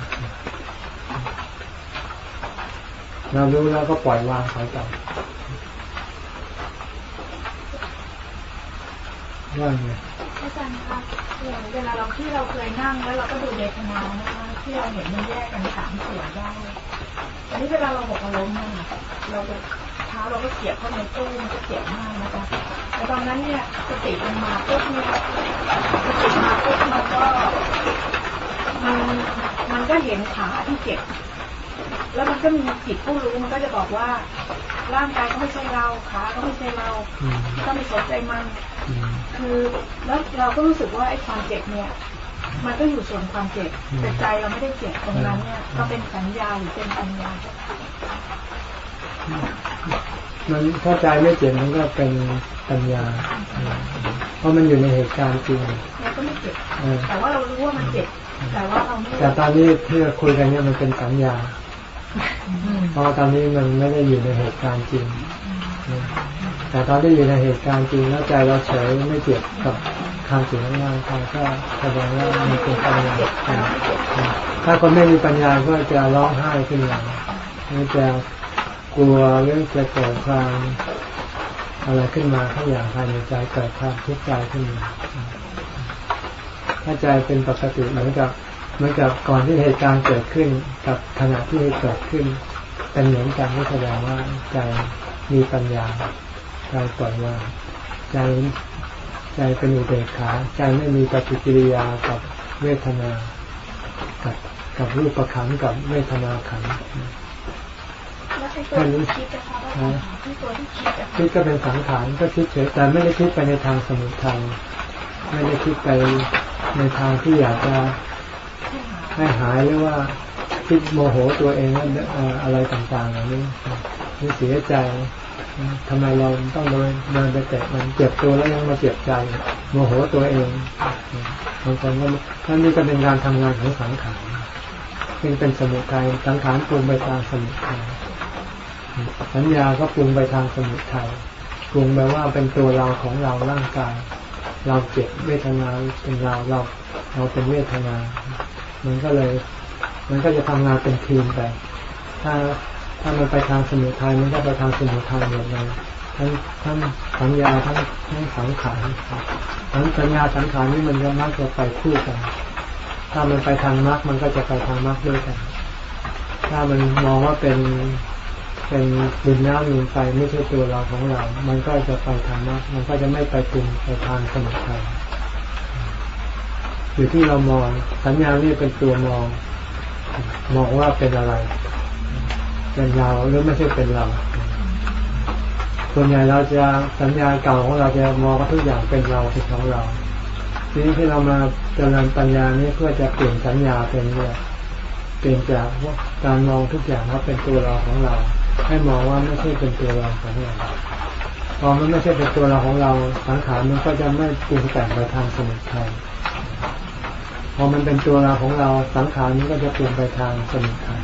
เรารู้แล้วก็ปล่อยวางไปต่อ ว่าไงอาจารย์คะอย่างเวลาเราที่เราเคยนั่งแล้วเราก็ดูเดชนานะคะที่เราเห็นมันแยกกันสามส่วนได้อันนี้เวลาเราบอกอารมณ์นั่นเราจะเท้าเราก็เสียบเข้าในตู้มันก็เจ็บมากนะคะแต่ตอนนั้นเนี่ยสติมันมาปุ๊บเนี่ยสติมาปุ๊บมันก็มันมันก็เห็นขาที่เจ็บแล้วมันก็มีจิตผู้รู้มันก็จะบอกว่า ร่างกายก็ไม่ใช่เราขาก็ไม่ใช่เราต้องไปสนใจมันคือแล้วเราก็รู้สึกว่าไอ้ความเจ็บเนี่ย มันก็อยู่ส่วนความเจ็บแต่ใจเราไม่ได้เจ็บตรงนั้นเนี่ยก็เป็นสัญญาหรือเป็นปัญญามันถ้าใจไม่เจ็บมันก็เป็นปัญญา เพราะมันอยู่ในเหตุการณ์จริงเราก็ไม่เจ็บแต่ว่าเรารู้ว่ามันเจ็บแต่ว่าเราไม่แต่ตอนนี้ที่เราคุยกันเนี่ยมันเป็นสัญญา เพราะตอนนี้มันไม่ได้อยู่ในเหตุการณ์จริง แต่ตอนที่อยู่ในเหตุการณ์จริงแล้วใจเราเฉยไม่เจ็บกับทางสิ่งงานทางก็แสดงว่ามีเป็นปัญญาถ้าคนไม่มีปัญญาก็จะร้องไห้ขึ้นมาจะกลัวเรื่องจะเกิดความอะไรขึ้นมาทั้งอย่างภายในใจเกิดความทุกข์ใจขึ้นมาถ้าใจเป็นปกติเหมือนกับ เหมือนกับก่อนที่เหตุการณ์เกิดขึ้นกับขณะที่เกิดขึ้น เป็นเหมือนกันที่แสดงว่าใจมีปัญญาใจปล่อยวางใจใจเป็นอุเบกขาใจไม่มีปฏิกิริยากับเวทนากับกับรูปประคันกับเวทนาขันแล้วไอ้ตัวที่คิดนะคะว่าที่ตัวที่คิดอะคิดก็เป็นสังขารก็คิดเฉยแต่ไม่ได้คิดไปในทางสมุทัยไม่ได้คิดไปในทางที่อยากจะ ให้หายหรือว่าคิดโมโหตัวเองว่าอะไรต่างๆเหล่านี้นี่เสียใจทำไมเราต้องเดินเดินไปแตะมันเจ็บตัวแล้วยังมาเจ็บใจโมโหตัวเองบางคนก็ท่านนี่ก็เป็นการทำงานของสังขารซึ่งเป็นสมุทัยสังขารปรุงไปตามสมุทัยสัญญาก็ปรุงไปทางสมุทัยปรุงไปลว่าเป็นตัวเราของเราร่างกาย เราเจ็บเวทนาเป็นเราเราเราเป็นเวทนา มันก็เลย มันก็จะทำงานเป็นทีมไปถ้าถ้ามันไปทางสมุทัยมันก็ไปทางสมุทัยหมดเลยทั้งทั้งสัญญาทั้งทั้งสังขารทั้งสัญญาสังขารนี่มันจะมักจะไปคู่กัน ถ้ามันไปทางมรรคมันก็จะไปทางมรรคด้วยกัน ถ้ามันมองว่าเป็นเป็นดินน้ำลมไฟไม่ใช่ตัวเราของเรา มันก็จะไปทางมรรคมันก็จะไม่ไปปรุงไปทางสมุทัย อยู่ที่เรามอง สัญญาเนี่เป็นตัวมอง มองว่าเป็นอะไร เป็นเราหรือไม่ใช่เป็นเรา ส่วนใหญ่เราจะสัญญาเก่าของเราจะมองว่าทุกอย่างเป็นเราเป็นของเรา ทีนี้ที่เรามาเจริญปัญญานี้เพื่อจะเปลี่ยนสัญญาเป็นเนี่ยเปลี่ยนจากว่าการมองทุกอย่างว่าเป็นตัวเราของเรา ให้มองว่าไม่ใช่เป็นตัวเราของเราพอมันไม่ใช่เป็นตัวเราของเราสังขารมันก็จะไม่ปรุงแต่งไปทางสมุทัย พอมันเป็นตัวเราของเราสังขารมันก็จะเปรุงไปทางสมุทัย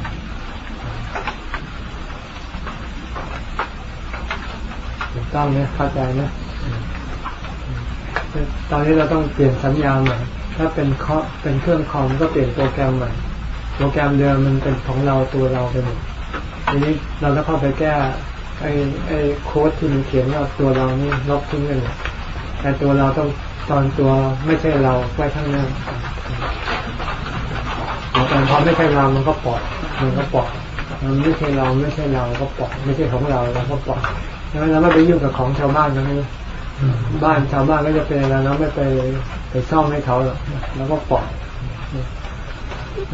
ถูกต้องไหมเข้าใจไหมตอนนี้เราต้องเปลี่ยนสัญญาใหม่ถ้าเป็นเคาะเป็นเครื่องคอมก็เปลี่ยนโปรแกรมใหม่โปรแกรมเดิมมันเป็นของเราตัวเราไปหมดทีนี้เราต้องเข้าไปแก้ไอ้ไอ้โค้ดที่มันเขียนว่าตัวเรานี่ลบทิ้งเลยแต่ตัวเราต้อง ตอนตัวไม่ใช่เราไว้ข้างหน้าแต่พอไม่ใช่เรามันก็ปลอดมันก็ปลอดมันไม่ใช่เราไม่ใช่เราก็ปลอดไม่ใช่ของเราเราก็ปลอดดังนั้นเราไม่ไปยุ่งกับของชาวบ้านนะนี่บ้านชาวบ้านก็จะเป็นอะไรเราไม่ไปไปซ่อมให้เขาหรอกแล้วก็ปลอด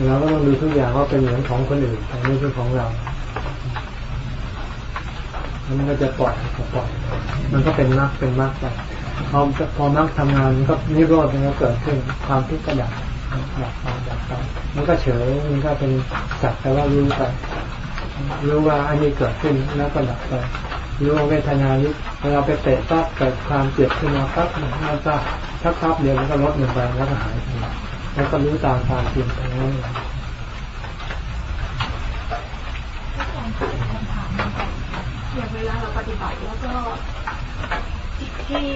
เราก็ต้องดูทุกอย่างว่าเป็นเหมือนของคนอื่นแต่ไม่ใช่ของเรามันก็จะปล่อยปล่อย มันก็เป็นมรรคเป็นมรรคไป พอพอมรรคทำงานก็นิโรธมันก็เกิดขึ้นความทุกข์ก็ดับดับไปดับไปมันก็เฉยมันก็เป็นสักแต่ว่ารู้ไปรู้ว่าอันนี้เกิดขึ้นแล้วก็ดับไปรู้ว่าเวทนานี้เวลาไปเตะปั๊บเกิดความเจ็บขึ้นมาปั๊บมันก็ทักปั๊บเดียวมันก็ลดลงไปแล้วก็หายไปแล้วก็รู้ตามความจริงไปนั่นเองอย่างเวลาเราปฏิบัติแล้วก็ ที่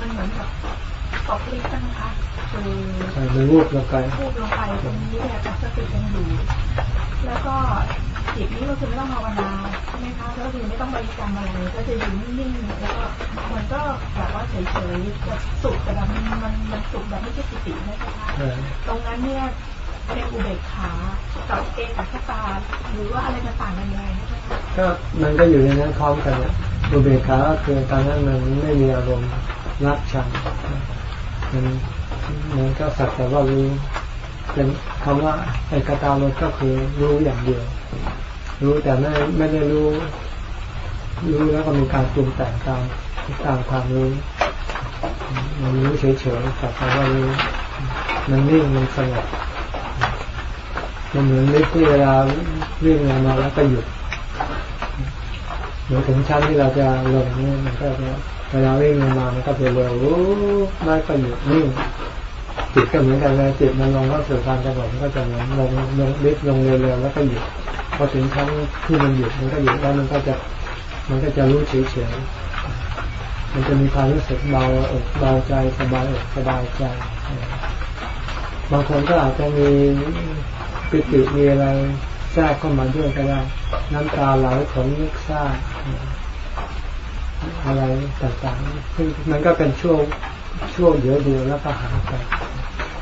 มันเหมือนกับตกลิฟต์นะคะคือใช่มันวูบลงไปพูดลงไปตรงนี้เนี่ยสติยังอยู่แล้วก็จิตนี้ก็คือไม่ต้องภาวนาใช่ไหมคะก็คือไม่ต้องบริกรรมอะไรก็จะอยู่นิ่งๆแล้วก็มันก็แบบว่าเฉยๆแบบสุขแต่แบบมันมันมันสุขแบบไม่ใช่สตินะคะตรงนั้นเนี่ย เป็นอุเบกขากับเอกคตาหรือว่าอะไรต่างกันยังไงก็มันก็อยู่ในนั้นพร้อมกันนี่ยอุเบกขาก็คือตอนนั้นมันไม่มีอารมณ์รักชังมันมันก็สักแต่ว่ารู้เป็นคำว่าไอ้กตาลก็คือรู้อย่างเดียว รู้แต่ไม่ไม่ได้รู้ รู้แล้วก็มีการปรุงแต่งตามตามความรู้มันรู้เฉยๆสักแต่ว่ารู้มันนิ่งมันสงบ มันเหมือนลิฟต์ที่เวลาเรื่องมาแล้วก็หยุดเดี๋ยวถึงชั้นที่เราจะลงนี่มันก็เวลาวิ่งลงมามันก็จะเร็วไม่ก็หยุดนิ่งจิตก็เหมือนกันเลยจิตมันลงก็สู่การสงบมันก็จะเหมือนลงลงลิฟต์ลงเร็วๆแล้วก็หยุดพอถึงชั้นที่มันหยุดมันก็หยุดแล้วมันก็จะมันก็จะรู้เฉยๆมันจะมีความรู้สึกเบาอกเบาใจสบายอกสบายใจ บางคนก็อาจจะมีปิติมีอะไรแทรกเข้ามาด้วยก็ได้น้ำตาไหลขนลุกซ่าอะไรต่างๆซึ่งมันก็เป็นช่วงช่วงเดียวเดียวแล้วก็หายไป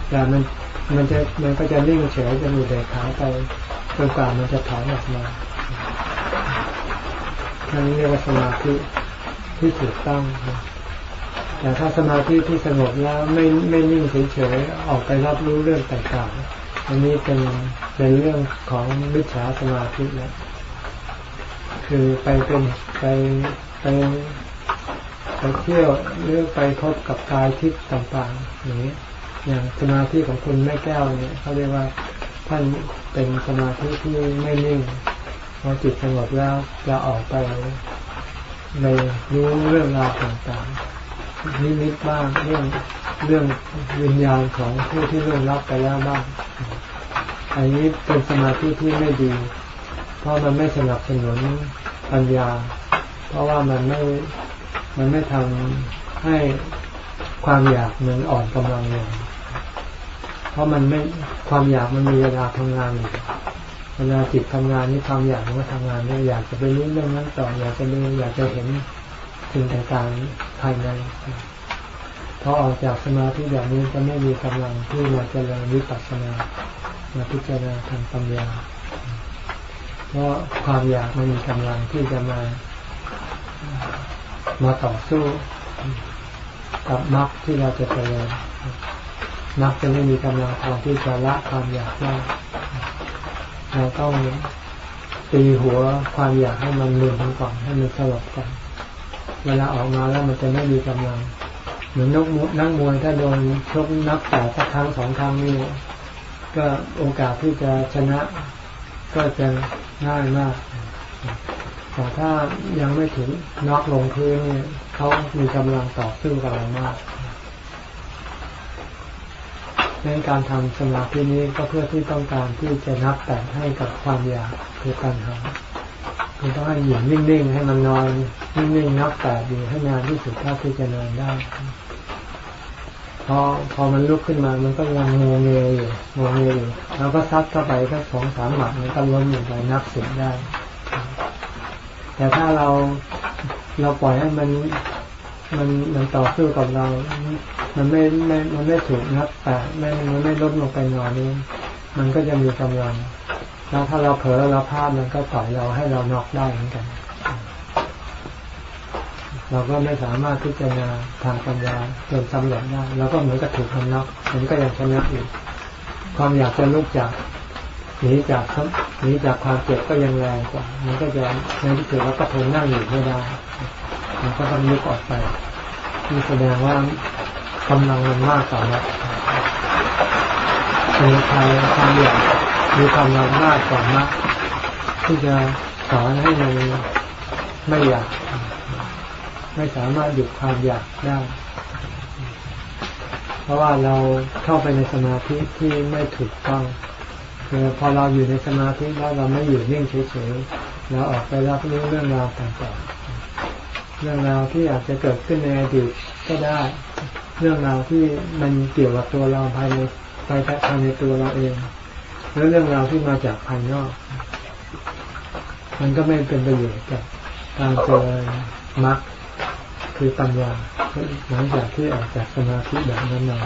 แต่มันมันจะมันก็จะนิ่งเฉยจะมีแต่ขาไปจนกว่ามันจะถอนออกมานั่นเรียกว่าสมาธิที่ถูกต้อง แต่ถ้าสมาธิที่สงบแล้วไม่ไม่นิ่งเฉยๆออกไปรับรู้เรื่องต่างๆ อันนี้เป็นเป็นเรื่องของมิจฉาสมาธิแล้วคือไปเป็นไปไปไปเที่ยวหรือไปพบกับกายทิพย์ต่างๆอย่างนี้อย่างสมาธิของคุณแม่แก้วเนี่ยเขาเรียกว่าท่านเป็นสมาธิที่ไม่นิ่งพอจิตสงบแล้วจะออกไปในรู้เรื่องราวต่างๆ นิมิตบ้างเรื่องเรื่องวิญญาณของผู้ที่ร่วงรับไปแล้วบ้างอันนี้เป็นสมาธิที่ไม่ดี เพราะมันไม่สนับสนุนปัญญา เพราะว่ามันไม่มันไม่ทำให้ความอยากมันอ่อนกำลังลงเพราะมันไม่ความอยากมันมีเวลาทำงานอยู่เวลาจิตทำงานนี่ความอยากมันก็ทำงานเนี่ยอยากจะไปรู้เรื่องนั้นต่ออยากจะรู้อยากจะเห็น สิ่งต่างๆภายในพอออกจากสมาธิแบบนี้จะไม่มีกำลังที่มาเจริญวิปัสสนามาพิจารณาทางปัญญาเพราะความอยากมันมีกำลังที่จะมามาต่อสู้กับมรรคที่เราจะเจริญมรรคจะไม่มีกำลังพอที่จะละความอยากได้เราต้องตีหัวความอยากให้มันลืมก่อนให้มันสลบก่อน เวลาออกมาแล้วมันจะไม่มีกำลัง เหมือนนกนักมวยถ้าโดนชกนับแต่สักครั้งสองครั้งนี่ก็โอกาสที่จะชนะก็จะง่ายมากแต่ถ้ายังไม่ถึงน็อกลงพื้นเนี่ยเขามีกำลังต่อสู้กับเรามากในการทำสมาธินี้ก็เพื่อที่ต้องการที่จะนับแต่ให้กับความอยากคือการหา คือต้องให้อยู่นิ่งๆ ให้มันนอนนิ่งๆนับแต่อยู่ให้นานที่สุดเท่าที่จะนอนได้พอพอมันลุกขึ้นมา มันก็ยังงงเงยอยู่งงเงยอยู่เราก็ซัดเข้าไปก็สองสามหมัดมันก็ล้มอยู่ไปนับสิบได้ แต่ถ้าเราเราปล่อยให้มันมันมันต่อสู้กับเรา มันไม่ไม่ มันไม่ถูกนับแต่ไม่มันไม่ลดลงไปนอนนี้มันก็จะมีกำลัง แล้วถ้าเราเผลอเราพลาดมันก็ต่อยเราให้เรานอกได้เหมือนกัน เราก็ไม่สามารถที่จะนาทางปัญญาจนสำเร็จได้เราก็เหมือนกับถูกทำนอกมันก็ยังชนะอยู่ความอยากจะลุกจากหนีจากหนีจากความเจ็บก็ยังแรงกว่า มันก็จะในที่สุดเราก็ทนนั่งอยู่ไม่ได้มันก็ต้องลุกออกไปนี่แสดงว่ากำลังมันมากกว่านะมีใครความอยาก มีกำลังมากกว่านะที่จะสอนให้มันไม่อยาก ไม่สามารถหยุดความอยากได้ เพราะว่าเราเข้าไปในสมาธิที่ไม่ถูกต้องคือพอเราอยู่ในสมาธิแล้วเราไม่อยู่นิ่งเฉยๆเราออกไปรับรู้เรื่องราวต่างๆ เรื่องราวที่อาจจะเกิดขึ้นในอดีตก็ได้ เรื่องราวที่มันเกี่ยวกับตัวเราภายในภายในตัวเราเอง หรือเรื่องราวที่มาจากภายนอก มันก็ไม่เป็นประโยชน์กับการเจริญมรรคคือปัญญาหลังจากที่ออกจากสมาธิแบบนั้นมา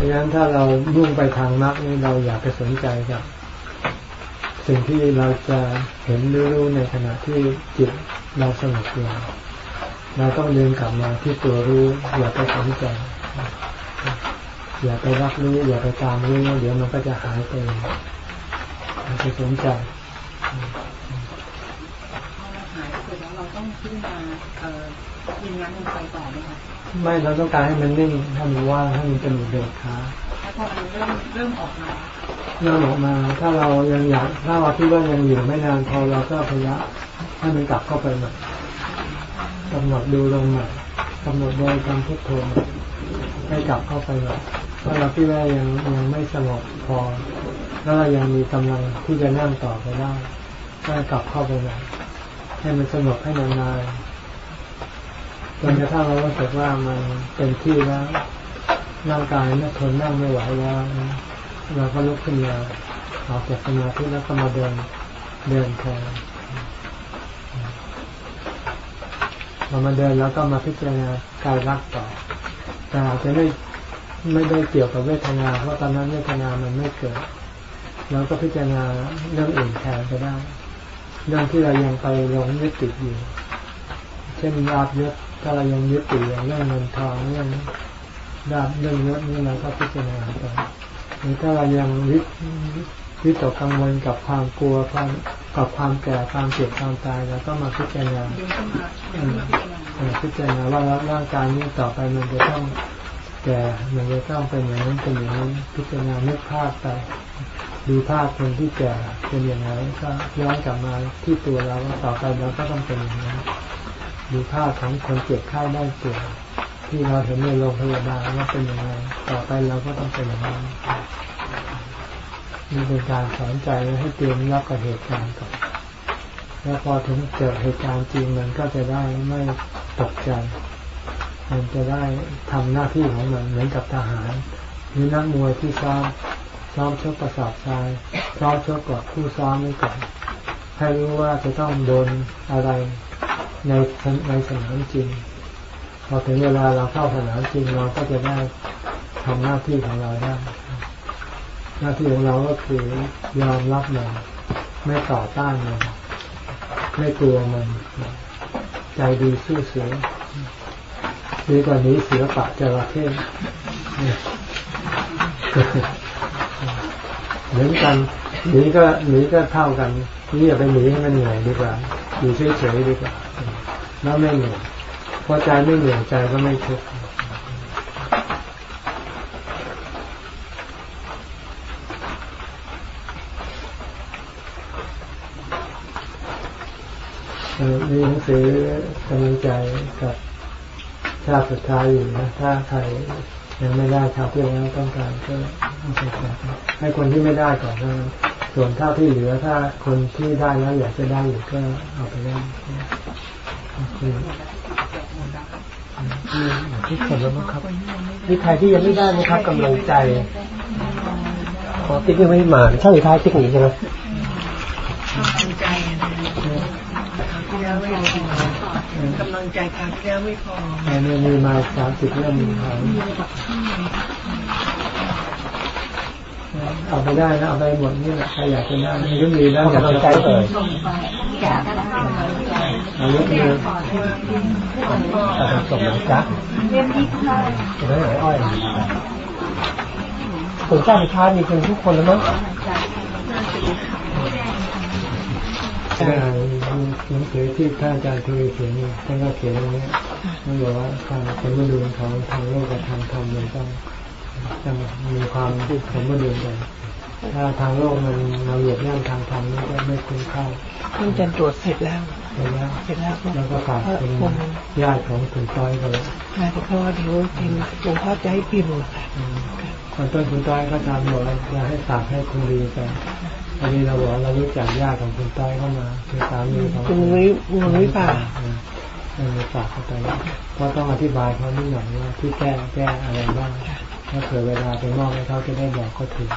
ราะฉะนั้นถ้าเรามุ่งไปทางมรรคนี่เราอยากไปสนใจกับ สิ่งที่เราจะเห็นรู้ในขณะที่จิตเราสงบลงเราต้องเดินกลับมาที่ตัวรู้อย่าไปสนใจ อย่าไปรับรู้อย่าไปตามรู้เดี๋ยวมันก็จะหายไปอย่าไปสนใจหายไปแล้วเราต้องขึ้นมาเอ่อยิงงานลงไปต่อไหมคะไม่เราต้องการให้มันนิ่งให้มันว่างให้มันเป็นเดือดขาพอมันเริ่มเริ่มออกมาเริ่มออกมาถ้าเรายังอยากถ้าเราที่ว่ายังอยู่ไม่นานพอเราก็พยายามให้มันกลับเข้าไปใหม่กำหนดดูลงใหม่กำหนดโดยการพุทโธ ให้กลับเข้าไปใหม่ถ้าเราที่ว่ายังยังไม่สงบพอ แล้วเรายังมีกำลังที่จะนั่งต่อไปได้ก็กลับเข้าไปใหม่ให้มันสงบให้นานๆจนกระทั่งเรารู้สึกว่ามันเป็นที่แล้วร่างกายไม่ทนนั่งไม่ไหวแล้วเราก็ลุกขึ้นมาออกจากสมาธิแล้วก็มาเดินเดินแทนเรามาเดินแล้วก็มาพิจารณากายรักต่อ แต่อาจจะไม่ไม่ได้เกี่ยวกับเวทนา เพราะตอนนั้นเวทนามันไม่เกิดเราก็พิจารณาเรื่องอื่นแทนก็ได้เรื่องที่เรายังไปลงยึดติดอยู่ เช่นลาบยศถ้าเรายังยึดติดอย่างเรื่องเงินทองเรื่องลาบเรื่องยศนี่เราก็พิจารณาไปหรือถ้าเรายังวิ วิตกกังวลกับความกลัวความกับความแก่ความเจ็บความตายเราก็มาพิจารณาดึงเข้ามาดึงเข้ามาพิจารณาเอ่อพิจารณาว่าร่างกายนี้ต่อไปมันจะต้องแก่มันจะต้องเป็นอย่างนั้นเป็นอย่างนี้พิจารณานึกภาพไปดูภาพคนที่แก่เป็นอย่างไรก็ย้อนกลับมาที่ตัวเราว่าต่อไปเราก็ต้องเป็นอย่างนั้นดูภาพของคนเจ็บไข้ได้ป่วยที่เราเห็นในโรงพยาบาลว่าเป็นอย่างไรต่อไปเราก็ต้องเป็นอย่างนั้น นี่เป็นการสอนใจให้เตรียมรับกับเหตุการณ์ก่อนแล้วพอถึงเกิดเหตุการณ์จริงมันก็จะได้ไม่ตกใจ มันจะได้ทำหน้าที่ของมันเหมือนกับทหาร หรือนักมวยที่ซ้อมซ้อมชกประสาททรายซ้อมชกกับผู้ซ้อมไว้ก่อนให้รู้ว่าจะต้องโดนอะไรในในสนามจริงพอถึงเวลาเราเข้าสนามจริงเราก็จะได้ทำหน้าที่ของเราได้ หน้าที่ของเราก็คือยอมรับมันไม่ต่อต้านมันไม่กลัวมัน ใจดีสู้เสือดีกว่านี้เสือปะจระเข้เหมือนกันหนีก็หนีก็เท่ากันนี่อย่าไปหนีให้มันเหนื่อยดีกว่าอยู่เฉยๆดีกว่าแล้วไม่เหนื่อยพอใจไม่เหนื่อยใจก็ไม่ทุกข์ มีหนังสือกำลังใจกับชาติสุดท้ายอยู่นะถ้าใครยังไม่ได้ชาวที่แล้วต้องการก็เอาไปแจกให้คนที่ไม่ได้ก่อนนะส่วนเท่าที่เหลือถ้าคนที่ได้แล้วอยากจะได้อยู่ก็เอาไปได้คือทุกคนแล้วมั้งครับมีใครที่ยังไม่ได้ไหมครับกำลังใจขอติ๊กยังไม่มาช่างสุดท้ายติ๊กหนีใช่ไหม กำลังใจนะ คราวที่แล้วไม่พอกำลังใจคราวที่แล้วไม่พออันนี้มีมาสามสิบเล่มครับเอาไปได้นะเอาไปหมดนี่แหละใครอยากจะได้มีก็มีแล้วกำลังใจเอ่ยเอายกมือแต่ส่งหนังจ๊ะจะได้ไหนอ้อยผลการสุดท้ายมีคนทุกคนแล้วมั้ง ได้หนังสือที่ท่านอาจารย์ทวีเขียนนี่ท่านก็เขียนตรงนี้ท่านบอกว่าการสมดุลของทางโลกกับทางธรรมมันต้องต้องมีความสมดุลกันถ้าทางโลกมันมาเหยียบย่ำทางธรรมนี่ก็ไม่คุ้มค่าท่านอาจารย์ตรวจเสร็จแล้วเห็นแล้วเสร็จแล้วแล้วก็ฝากเป็นญาติของคุณต้อยไปแล้วนายพ่อเดี๋ยวเห็นหลวงพ่อจะให้พิมพ์ค่ะอืมคนต้นคุณต้อยก็ทำบอกว่าจะให้ฝากให้คุณดีไป อันนี้เราบอกเรารู้จักญาติของคุณต้อยเข้ามาคือสามีของคุณวิคุณวิป่าเออฝากเขาไปเพราะต้องอธิบายเขานิดหน่อยว่าที่แก้แก้อะไรบ้างถ้าเผื่อเวลาไปมอบให้เขาจะได้บอกก็ถูก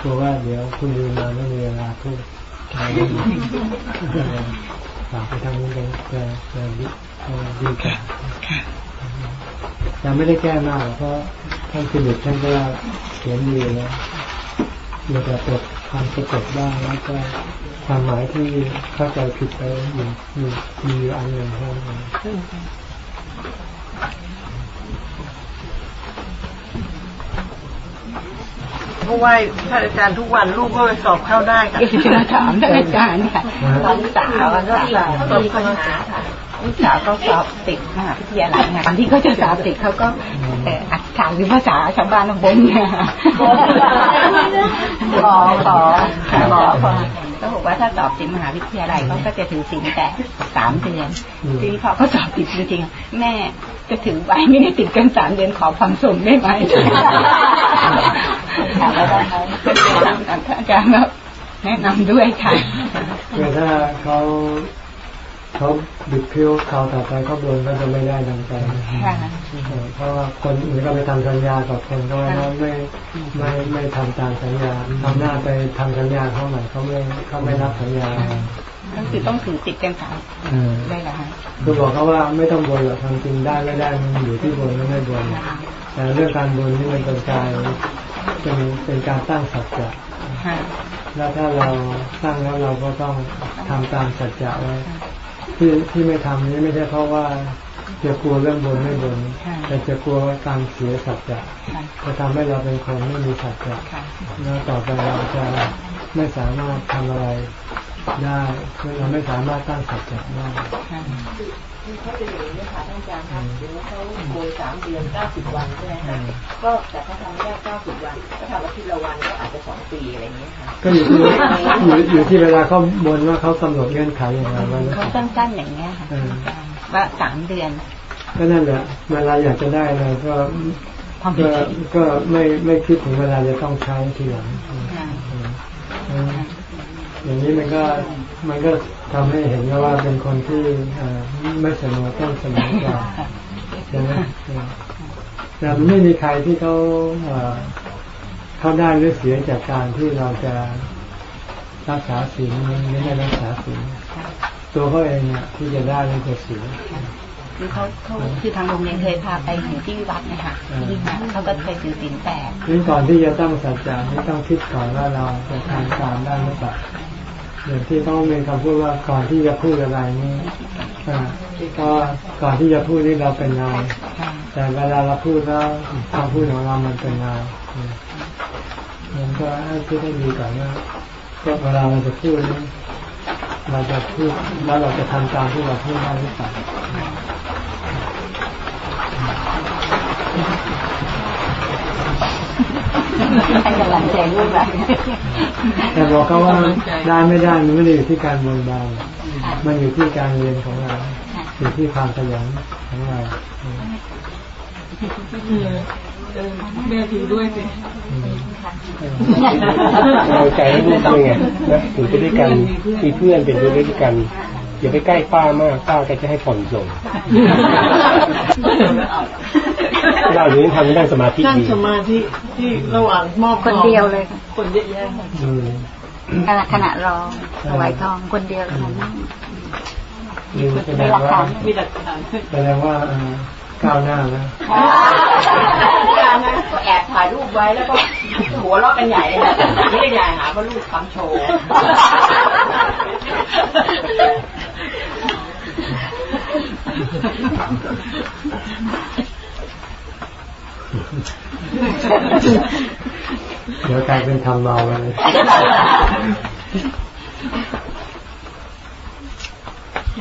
กลัวว่าเดี๋ยวคุณดีมาไม่มีเวลาพูดอะไรไม่ดีฝากไปทางนี้กันจะจะดีจะดีกว่าแต่ไม่ได้แก้มากหรอกเพราะท่านคุณเด็กท่านก็เขียนดีแล้วเดี๋ยวจะปลด ความสะกดบ้างแล้วก็ความหมายที่เข้าใจผิดไปอยู่มีมีอยู่อันหนึ่งเท่านั้นเพราะว่าท่านอาจารย์ทุกวันลูกก็ไปสอบเข้าได้ค่ะจะถามท่านอาจารย์ค่ะตอนสาวอะก็มีปัญหาค่ะ ลูกสาวก็สอบติดมหาวิทยาลัยเนี่ยตอนที่เขาจะสอบติดเขาก็เอ่ออัดถามเป็นภาษาชาวบ้านบนเนี่ยขอขอขอขอก็บอกว่าถ้าสอบติดมหาวิทยาลัยเขาก็จะถือศีลแต่สามเดือนทีนี้พอเขาสอบติดจริงๆแม่จะถือไว้ไม่ได้ติดกันสามเดือนขอฟังส่งได้ไหมถามว่าได้ไหมอาจารย์ก็แนะนำด้วยค่ะคือถ้าเขา เขาบิดเพี้ยวเขาวต่อไปเขาโดนก็จะไม่ได้ดังใจค่ะเพราะว่าคนอื่นก็ไปทำสัญญากับคนก็ไม่ไม่ไม่ไม่ทำตามสัญญาทำหน้าไปทำสัญญาเขาใหม่เขาไม่เขาไม่รับสัญญาก็คือต้องถือติดกันสามเออได้เหรอคะคือบอกเขาว่าไม่ต้องบนหรอกทำจริงได้ไม่ได้มันอยู่ที่บนไม่ไม่บนแต่เรื่องการบนนี่มันเป็นการเป็นเป็นการตั้งสัจจะค่ะแล้วถ้าเราสร้างแล้วเราก็ต้องทำตามสัจจะไว้ ที่ที่ไม่ทำนี้ไม่ใช่เพราะว่าจะกลัวเรื่องบนไม่บนแต่จะกลัวการเสียสัจจะจะทำให้เราเป็นคนไม่มีสัจจะแล้วต่อไปเราจะไม่สามารถทำอะไรได้คือเราไม่สามารถตั้งสัจจะได้ คือเขาจะอย่างนี้ค่ะท่านอาจารย์ครับถึงเขาโกยสามเดือนเก้าสิบวันใช่ไหมคะก็แต่เขาทำไม่ได้เก้าสิบวันก็ทำอาทิตย์ละวันก็อาจจะสองปีอะไรอย่างเงี้ยค่ะก็อยู่ที่อยู่อยู่ที่เวลาเขาบนว่าเขากำหนดเงื่อนไขอย่างไรไว้แล้วเขาสั้นๆอย่างเงี้ยค่ะว่าสามเดือน ก็นั่นแหละเวลาอยากจะได้อะไรก็ความเป็นก็จริงก็ไม่ไม่คิดถึงเวลาจะต้องใช้ทีหลังอย่างนี้มันก็ มันก็ทำให้เห็นว่าเป็นคนที่ไม่เสมอต้นเสมอปลายใช่ไหมแต่มันไม่มีใครที่เขาเขาได้หรือเสียจากการที่เราจะรักษาศีลไม่ได้รักษาศีลตัวเขาเองเนี่ยที่จะได้หรือจะเสียคือเขาเขาคือทางโรงเรียนเคยพาไปเห็นที่วัดนะคะที่วัดเขาก็เคยถือศีลแปดนี่ก่อนที่จะตั้งสัจจะนี่ต้องคิดก่อนว่าเราจะทำตามได้หรือเปล่า อย่างที่ต้องมีคำพูดว่าก่อนที่จะพูดอะไรนี่ก็ก่อนที่จะพูดนี่เราเป็นนายแต่เวลาเราพูดแล้วคำพูดของเรามันเป็นนายมันก็ให้คิดให้ดีก่อนว่าก็เวลาเราจะพูดนี่เราจะพูดแล้วเราจะทำตามที่เราพูดได้หรือเปล่า ให้กำลังใจลูกหลานแต่บอกเขาว่าได้ไม่ได้มันไม่ได้อยู่ที่การบนบานมันอยู่ที่การเรียนของเราอยู่ที่ความขยันของเราแม่ถือด้วยสิเราใจให้ลูกด้วยไงนะอยู่ไปด้วยกันมีเพื่อนเป็นไปด้วยกันอย่าไปใกล้ป้ามากป้าก็จะให้ผ่อนส่ง เราอย่างนี้ทำให้ได้สมาธินั่งดีสมาธิที่ระหว่างมอบคนเดียวเลยค่ะคนเยอะแยะอืมขณะขณะรอถวายทองคนเดียวค่ะนั่งนี่แสดงว่ามีหลักฐานแสดงว่าก้าวหน้าแล้วการนะก็แอบถ่ายรูปไว้แล้วก็หัวเราะกันใหญ่เลยนะนี่ก็ใหญ่หาว่ารูปทำโชว์ เดี๋ยวกลายเป็นทำเมาไปเลย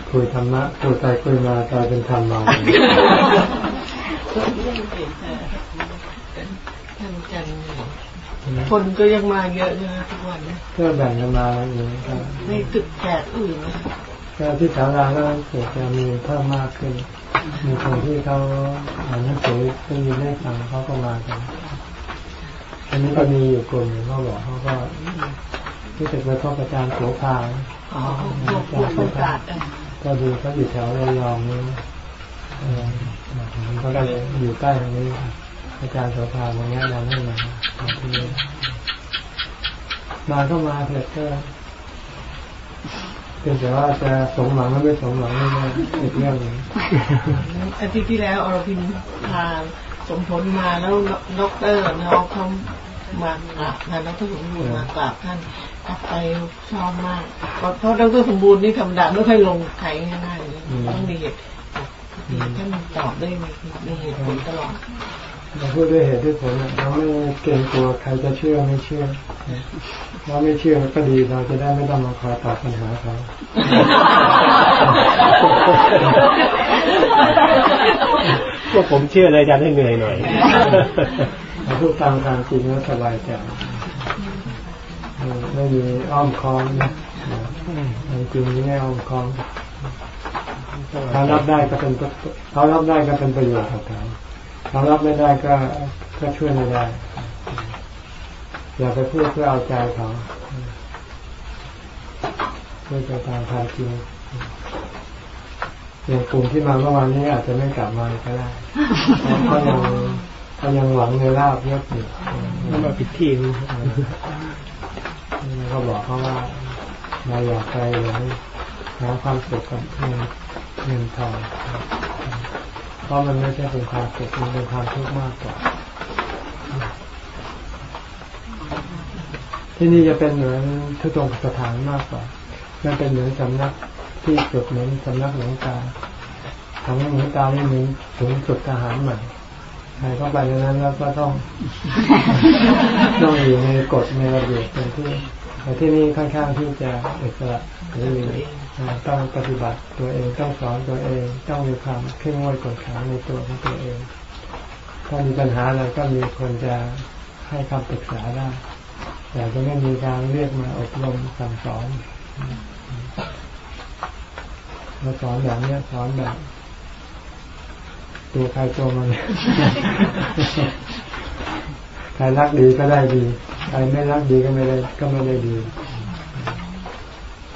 คุยธรรมะคุยไปคุยมากลายเป็นทำเมาไปเลยท่านจันคนก็ยังมาเยอะนะทุกวันนะก็แบ่งกันมาอย่างนี้ครับในตึกแขกอื่นนะก็ที่ศาลาก็เกิดจะมีเพิ่มมากขึ้น มีคนที่เขาอ่านหนังสือได้ยินได้ฟังเขาก็มากันอันนี้ก็มีอยู่กลุ่มหนึ่งเขาบอกเขาก็ที่จะไปพบอาจารย์โสภาอ๋อพวกพวกโอกาสอะก็ดูเขาอยู่แถวระยองนี่เออมันก็เลยอยู่ใกล้ตรงนี้อาจารย์โสภามาแนะนำให้มามาที่นี่มาก็มาเถอะก็ เพียงแต่ว่าจะสมหวังหรือไม่สมหวังนี่ก็อีกเรื่องหนึ่งอาทิตย์ที่แล้วอรพินพาสมผลมาแล้วดอกเตอร์น้องเขามากราบท่านดรสมบูรณ์มากราบท่านกลับไปชอบมากเพราะดรสมบูรณ์นี่ธรรมดาไม่ค่อยลงใครง่ายๆเลยต้องมีเหตุมีท่านตอบได้มีมีเหตุผลตลอดเราพูดด้วยเหตุด้วยผลเราไม่เกรงกลัวใครจะเชื่อไม่เชื่อ เราไม่เชื่อก็ดีเราจะได้ไม่ต้องมาคอยตอบปัญหาเขาพวกผมเชื่อเลยอาจารย์ให้เหนื่อยหน่อยเราพูดตามทางจริงแล้วสบายใจเออไม่มีอ้อมค้อมนะจริงๆไม่อ้อมค้อมเขารับได้ก็เป็นเขารับได้ก็เป็นประโยชน์กับเขาเขารับไม่ได้ก็ก็ช่วยไม่ได้ อย่าไปพูดเพื่อเอาใจเขาพูดไปตามความจริงอย่างกลุ่มที่มาเมื่อวานนี้อาจจะไม่กลับมาก็ได้เพราะเขายังเขายังหวังในลาบยศอยู่แล้วมาผิดที่รู้เขาบอกเขาว่าเราอยากไปเลยหาความสุขกับเงินเงินทองเพราะมันไม่ใช่เป็นความสุขมันเป็นความทุกข์มากกว่า ที่นี่จะเป็นเหมือนทุตงสถานมากกว่ามันเป็นเหมือนสำนักที่สุดเหมือนสำนักหลวงตาทำให้หลวงตานี่เหมือนถึงสุดทหารใหม่ใครเข้าไปในนั้นแล้วก็ต้องต้องอยู่ในกฎในระเบียบเป็นที่แต่ที่นี่ค่อนข้างที่จะอิสระหรือต้องปฏิบัติตัวเองต้องสอนตัวเองต้องมีความเข้มงวดกฎขาในตัวของตัวเองถ้ามีปัญหาอะไรก็มีคนจะให้คำปรึกษาได้ แต่จะไม่มีการเรียกมาอบรมสั่งสอนมาสอนแบบนี้สอนแบบตัวใครตัวมันใครรักดีก็ได้ดีใครไม่รักดีก็ไม่ได้ก็ไม่ได้ดี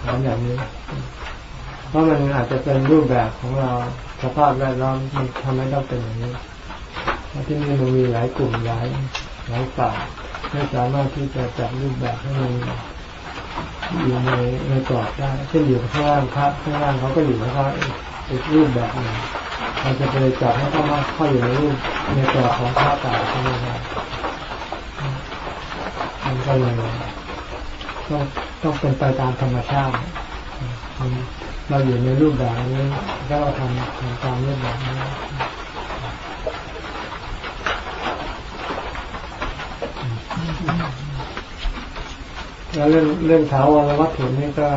สอนอย่างนี้ เพราะมันอาจจะเป็นรูปแบบของเราสภาพแวดล้อมมันทำให้ต้องเป็นอย่างนี้ที่นี่มันมีหลายกลุ่มหลาย หลายฝ่ายไม่สามารถที่จะจับรูปแบบให้มันอยู่ในในกรอบได้เช่นอยู่ข้างล่างพระข้างล่างเขาก็อยู่ข้างอีกรูปแบบหนึ่งเราจะไปจับให้เข้ามาเข้าอยู่ในรูปในกรอบของพระป่าใช่ไหมครับมันก็เลยต้องต้องเป็นไปตามธรรมชาติเราอยู่ในรูปแบบนี้ก็เราทำทำตามรูปแบบนี้ แล้วเรื่องเรื่องถาวรวัตถุนี่ก็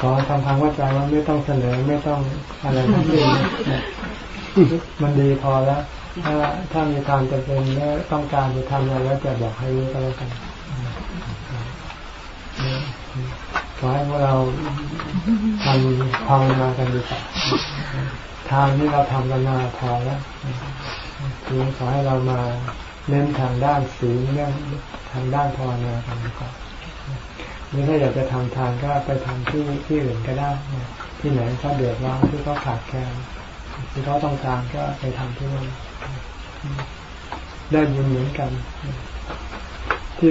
ขอทำทางว่าใจว่าไม่ต้องเสนอไม่ต้องอะไรทั้งสิ้นมันดีพอแล้ว ถ้าถ้ามีความจำเป็นและต้องการจะทำอะไรแล้วจะบอกให้รู้ก็แล้วกันขอให้พวกเราทำภาวนากันดีกว่าทางนี้เราทำกันมาพอแล้วคือขอให้เรามา เน้นทางด้านศีลเรื่องทางด้านภาวนากันดีกว่าหรือถ้าอยากจะทำทานก็ไปทำที่ที่อื่นก็ได้ที่ไหนเขาเดือดร้อนที่เขาขาดแคลนที่เขาต้องการก็ไปทำที่นั่นได้บุญเหมือนกัน ที่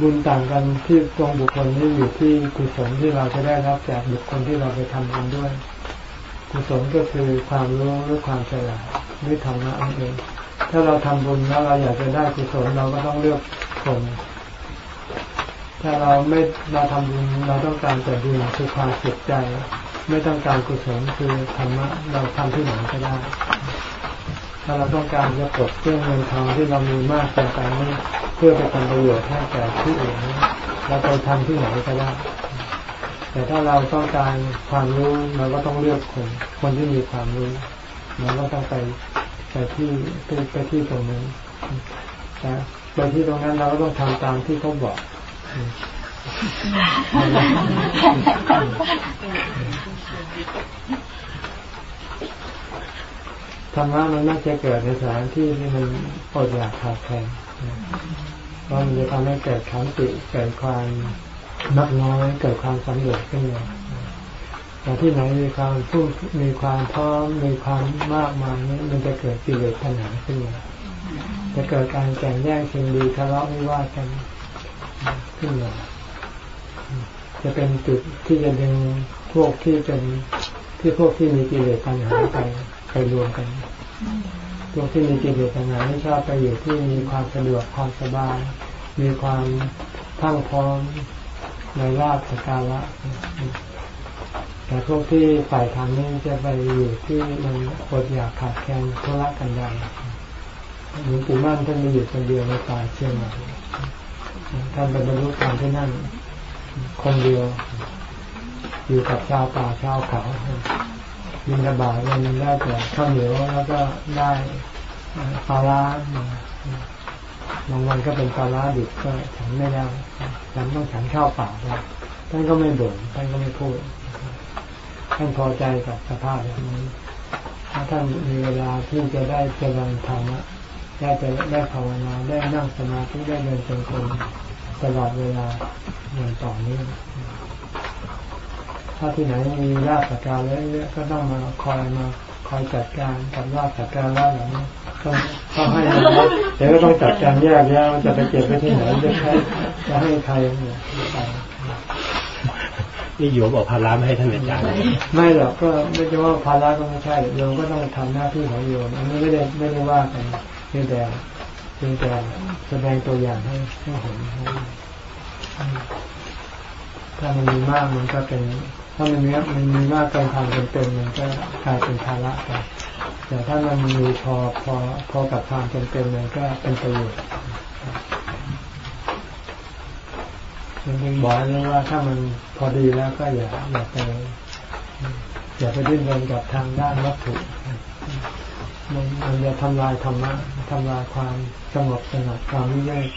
บุญต่างกันที่ตรงบุคคลนี้อยู่ที่กุศลที่เราจะได้รับจากบุคคลที่เราไปทำบุญด้วย กุศลก็คือความรู้หรือความฉลาดหรือธรรมะอันเอง ถ้าเราทำบุญแล้วเราอยากจะได้กุศลเราก็ต้องเลือกคนถ้าเราไม่เราทำบุญเราต้องการแต่บุญคือความสุขใจ ไม่ต้องการกุศลคือธรรมะเราทำที่ไหนก็ได้ ถ้าเราต้องการจะปลดเครื่องเงินทองที่เรามีมากเกินไปนี่เพื่อไปทำประโยชน์ให้แก่ที่อื่นเราไปทำที่ไหนก็ได้แต่ถ้าเราต้องการความรู้เราก็ต้องเลือกคน คนที่มีความรู้เราก็ต้องไป ไปที่ไปที่ตรงนั้นไปที่ตรงนั้นเราก็ต้องทำตามที่เขาบอกธรรมะมันน่าจะเกิดในสถานที่ที่มันอดอยากขาดแคลนเพราะมันจะทำให้เกิดขันติเกิดความนักน้อยเกิดความสำเร็จขึ้นมา แต่ที่ไหนมีความสู้มีความพร้อมมีความมากมายนี้มันจะเกิดกิเลสปัญหาขึ้นมาจะเกิดการแข่งแย่งชิงดีทะเลาะวิวาทกันขึ้นมาจะเป็นจุดที่จะดึงพวกที่เป็นที่พวกที่มีกิเลสปัญหาไปไปรวมกันพวกที่มีกิเลสปัญหาไม่ชอบไปอยู่ที่มีความสะดวกความสบาย มีความทั้งพร้อมในลาภสการะ แต่พวกที่ฝ่ายทางนี้จะไปอยู่ที่มันอดอยากขาดแคลนทุรกันดารหลวงปู่มั่นท่านมีอยู่คนเดียวในป่าเชียงใหม่ท่านเป็นบรรลุธรรมที่นั่น คนเดียว อยู่กับชาวป่าชาวเขายินระบาดวันนึงได้แต่ข้าวเหนียวแล้วก็ได้ปลาล้าบางวันก็เป็นปลาล้าดิบก็ฉันไม่ได้ฉันต้องฉันข้าวเปล่าด้ท่านก็ไม่บ่นท่านก็ไม่พูด ท่านพอใจกับสภาพแบบนี้ถ้าท่านมีเวลาที่จะได้เจริญธรรมะได้จะได้ภาวนาได้นั่งสมาธิได้เดินจงกรมตลอดเวลาอย่างต่อเนื่องถ้าที่ไหนมีลาบสักการเยอะๆก็ต้องมาคอยมาคอยจัดการกับลาบสักการะเหล่านี้ต้องต้องให้เดี๋ยวก็ต้องจัดการแยกแยะจะไปเก็บไว้ที่ไหนจะใช้จะให้ใครเนี่ยไป นี่โยมบอกภาระไม่ให้ท่านอาจารย์ไม่หรอกก็ไม่ใช่ว่าภาระก็ไม่ใช่โยมก็ต้องทำหน้าที่ของโยมอันนี้ไม่ได้ไม่ได้ว่ากันเพียงแต่เพียงแต่แสดงตัวอย่างให้ให้เห็นถ้ามันมีมากมันก็เป็น ถ้ามันเนี้ยมันมีมากเกินความจำเป็นมันก็กลายเป็นภาระไปแต่ถ้ามันมีพอพอพอกับความจำเป็นมันก็เป็นประโยชน์ มันเป็นบอกเลยว่าถ้ามันพอดีแล้วก็อย่าอย่าไปอย่าไปดิ้นรนกับทางด้านวัตถุมันมันจะทำลายธรรมะทำลายความสงบสงัดความวิเวก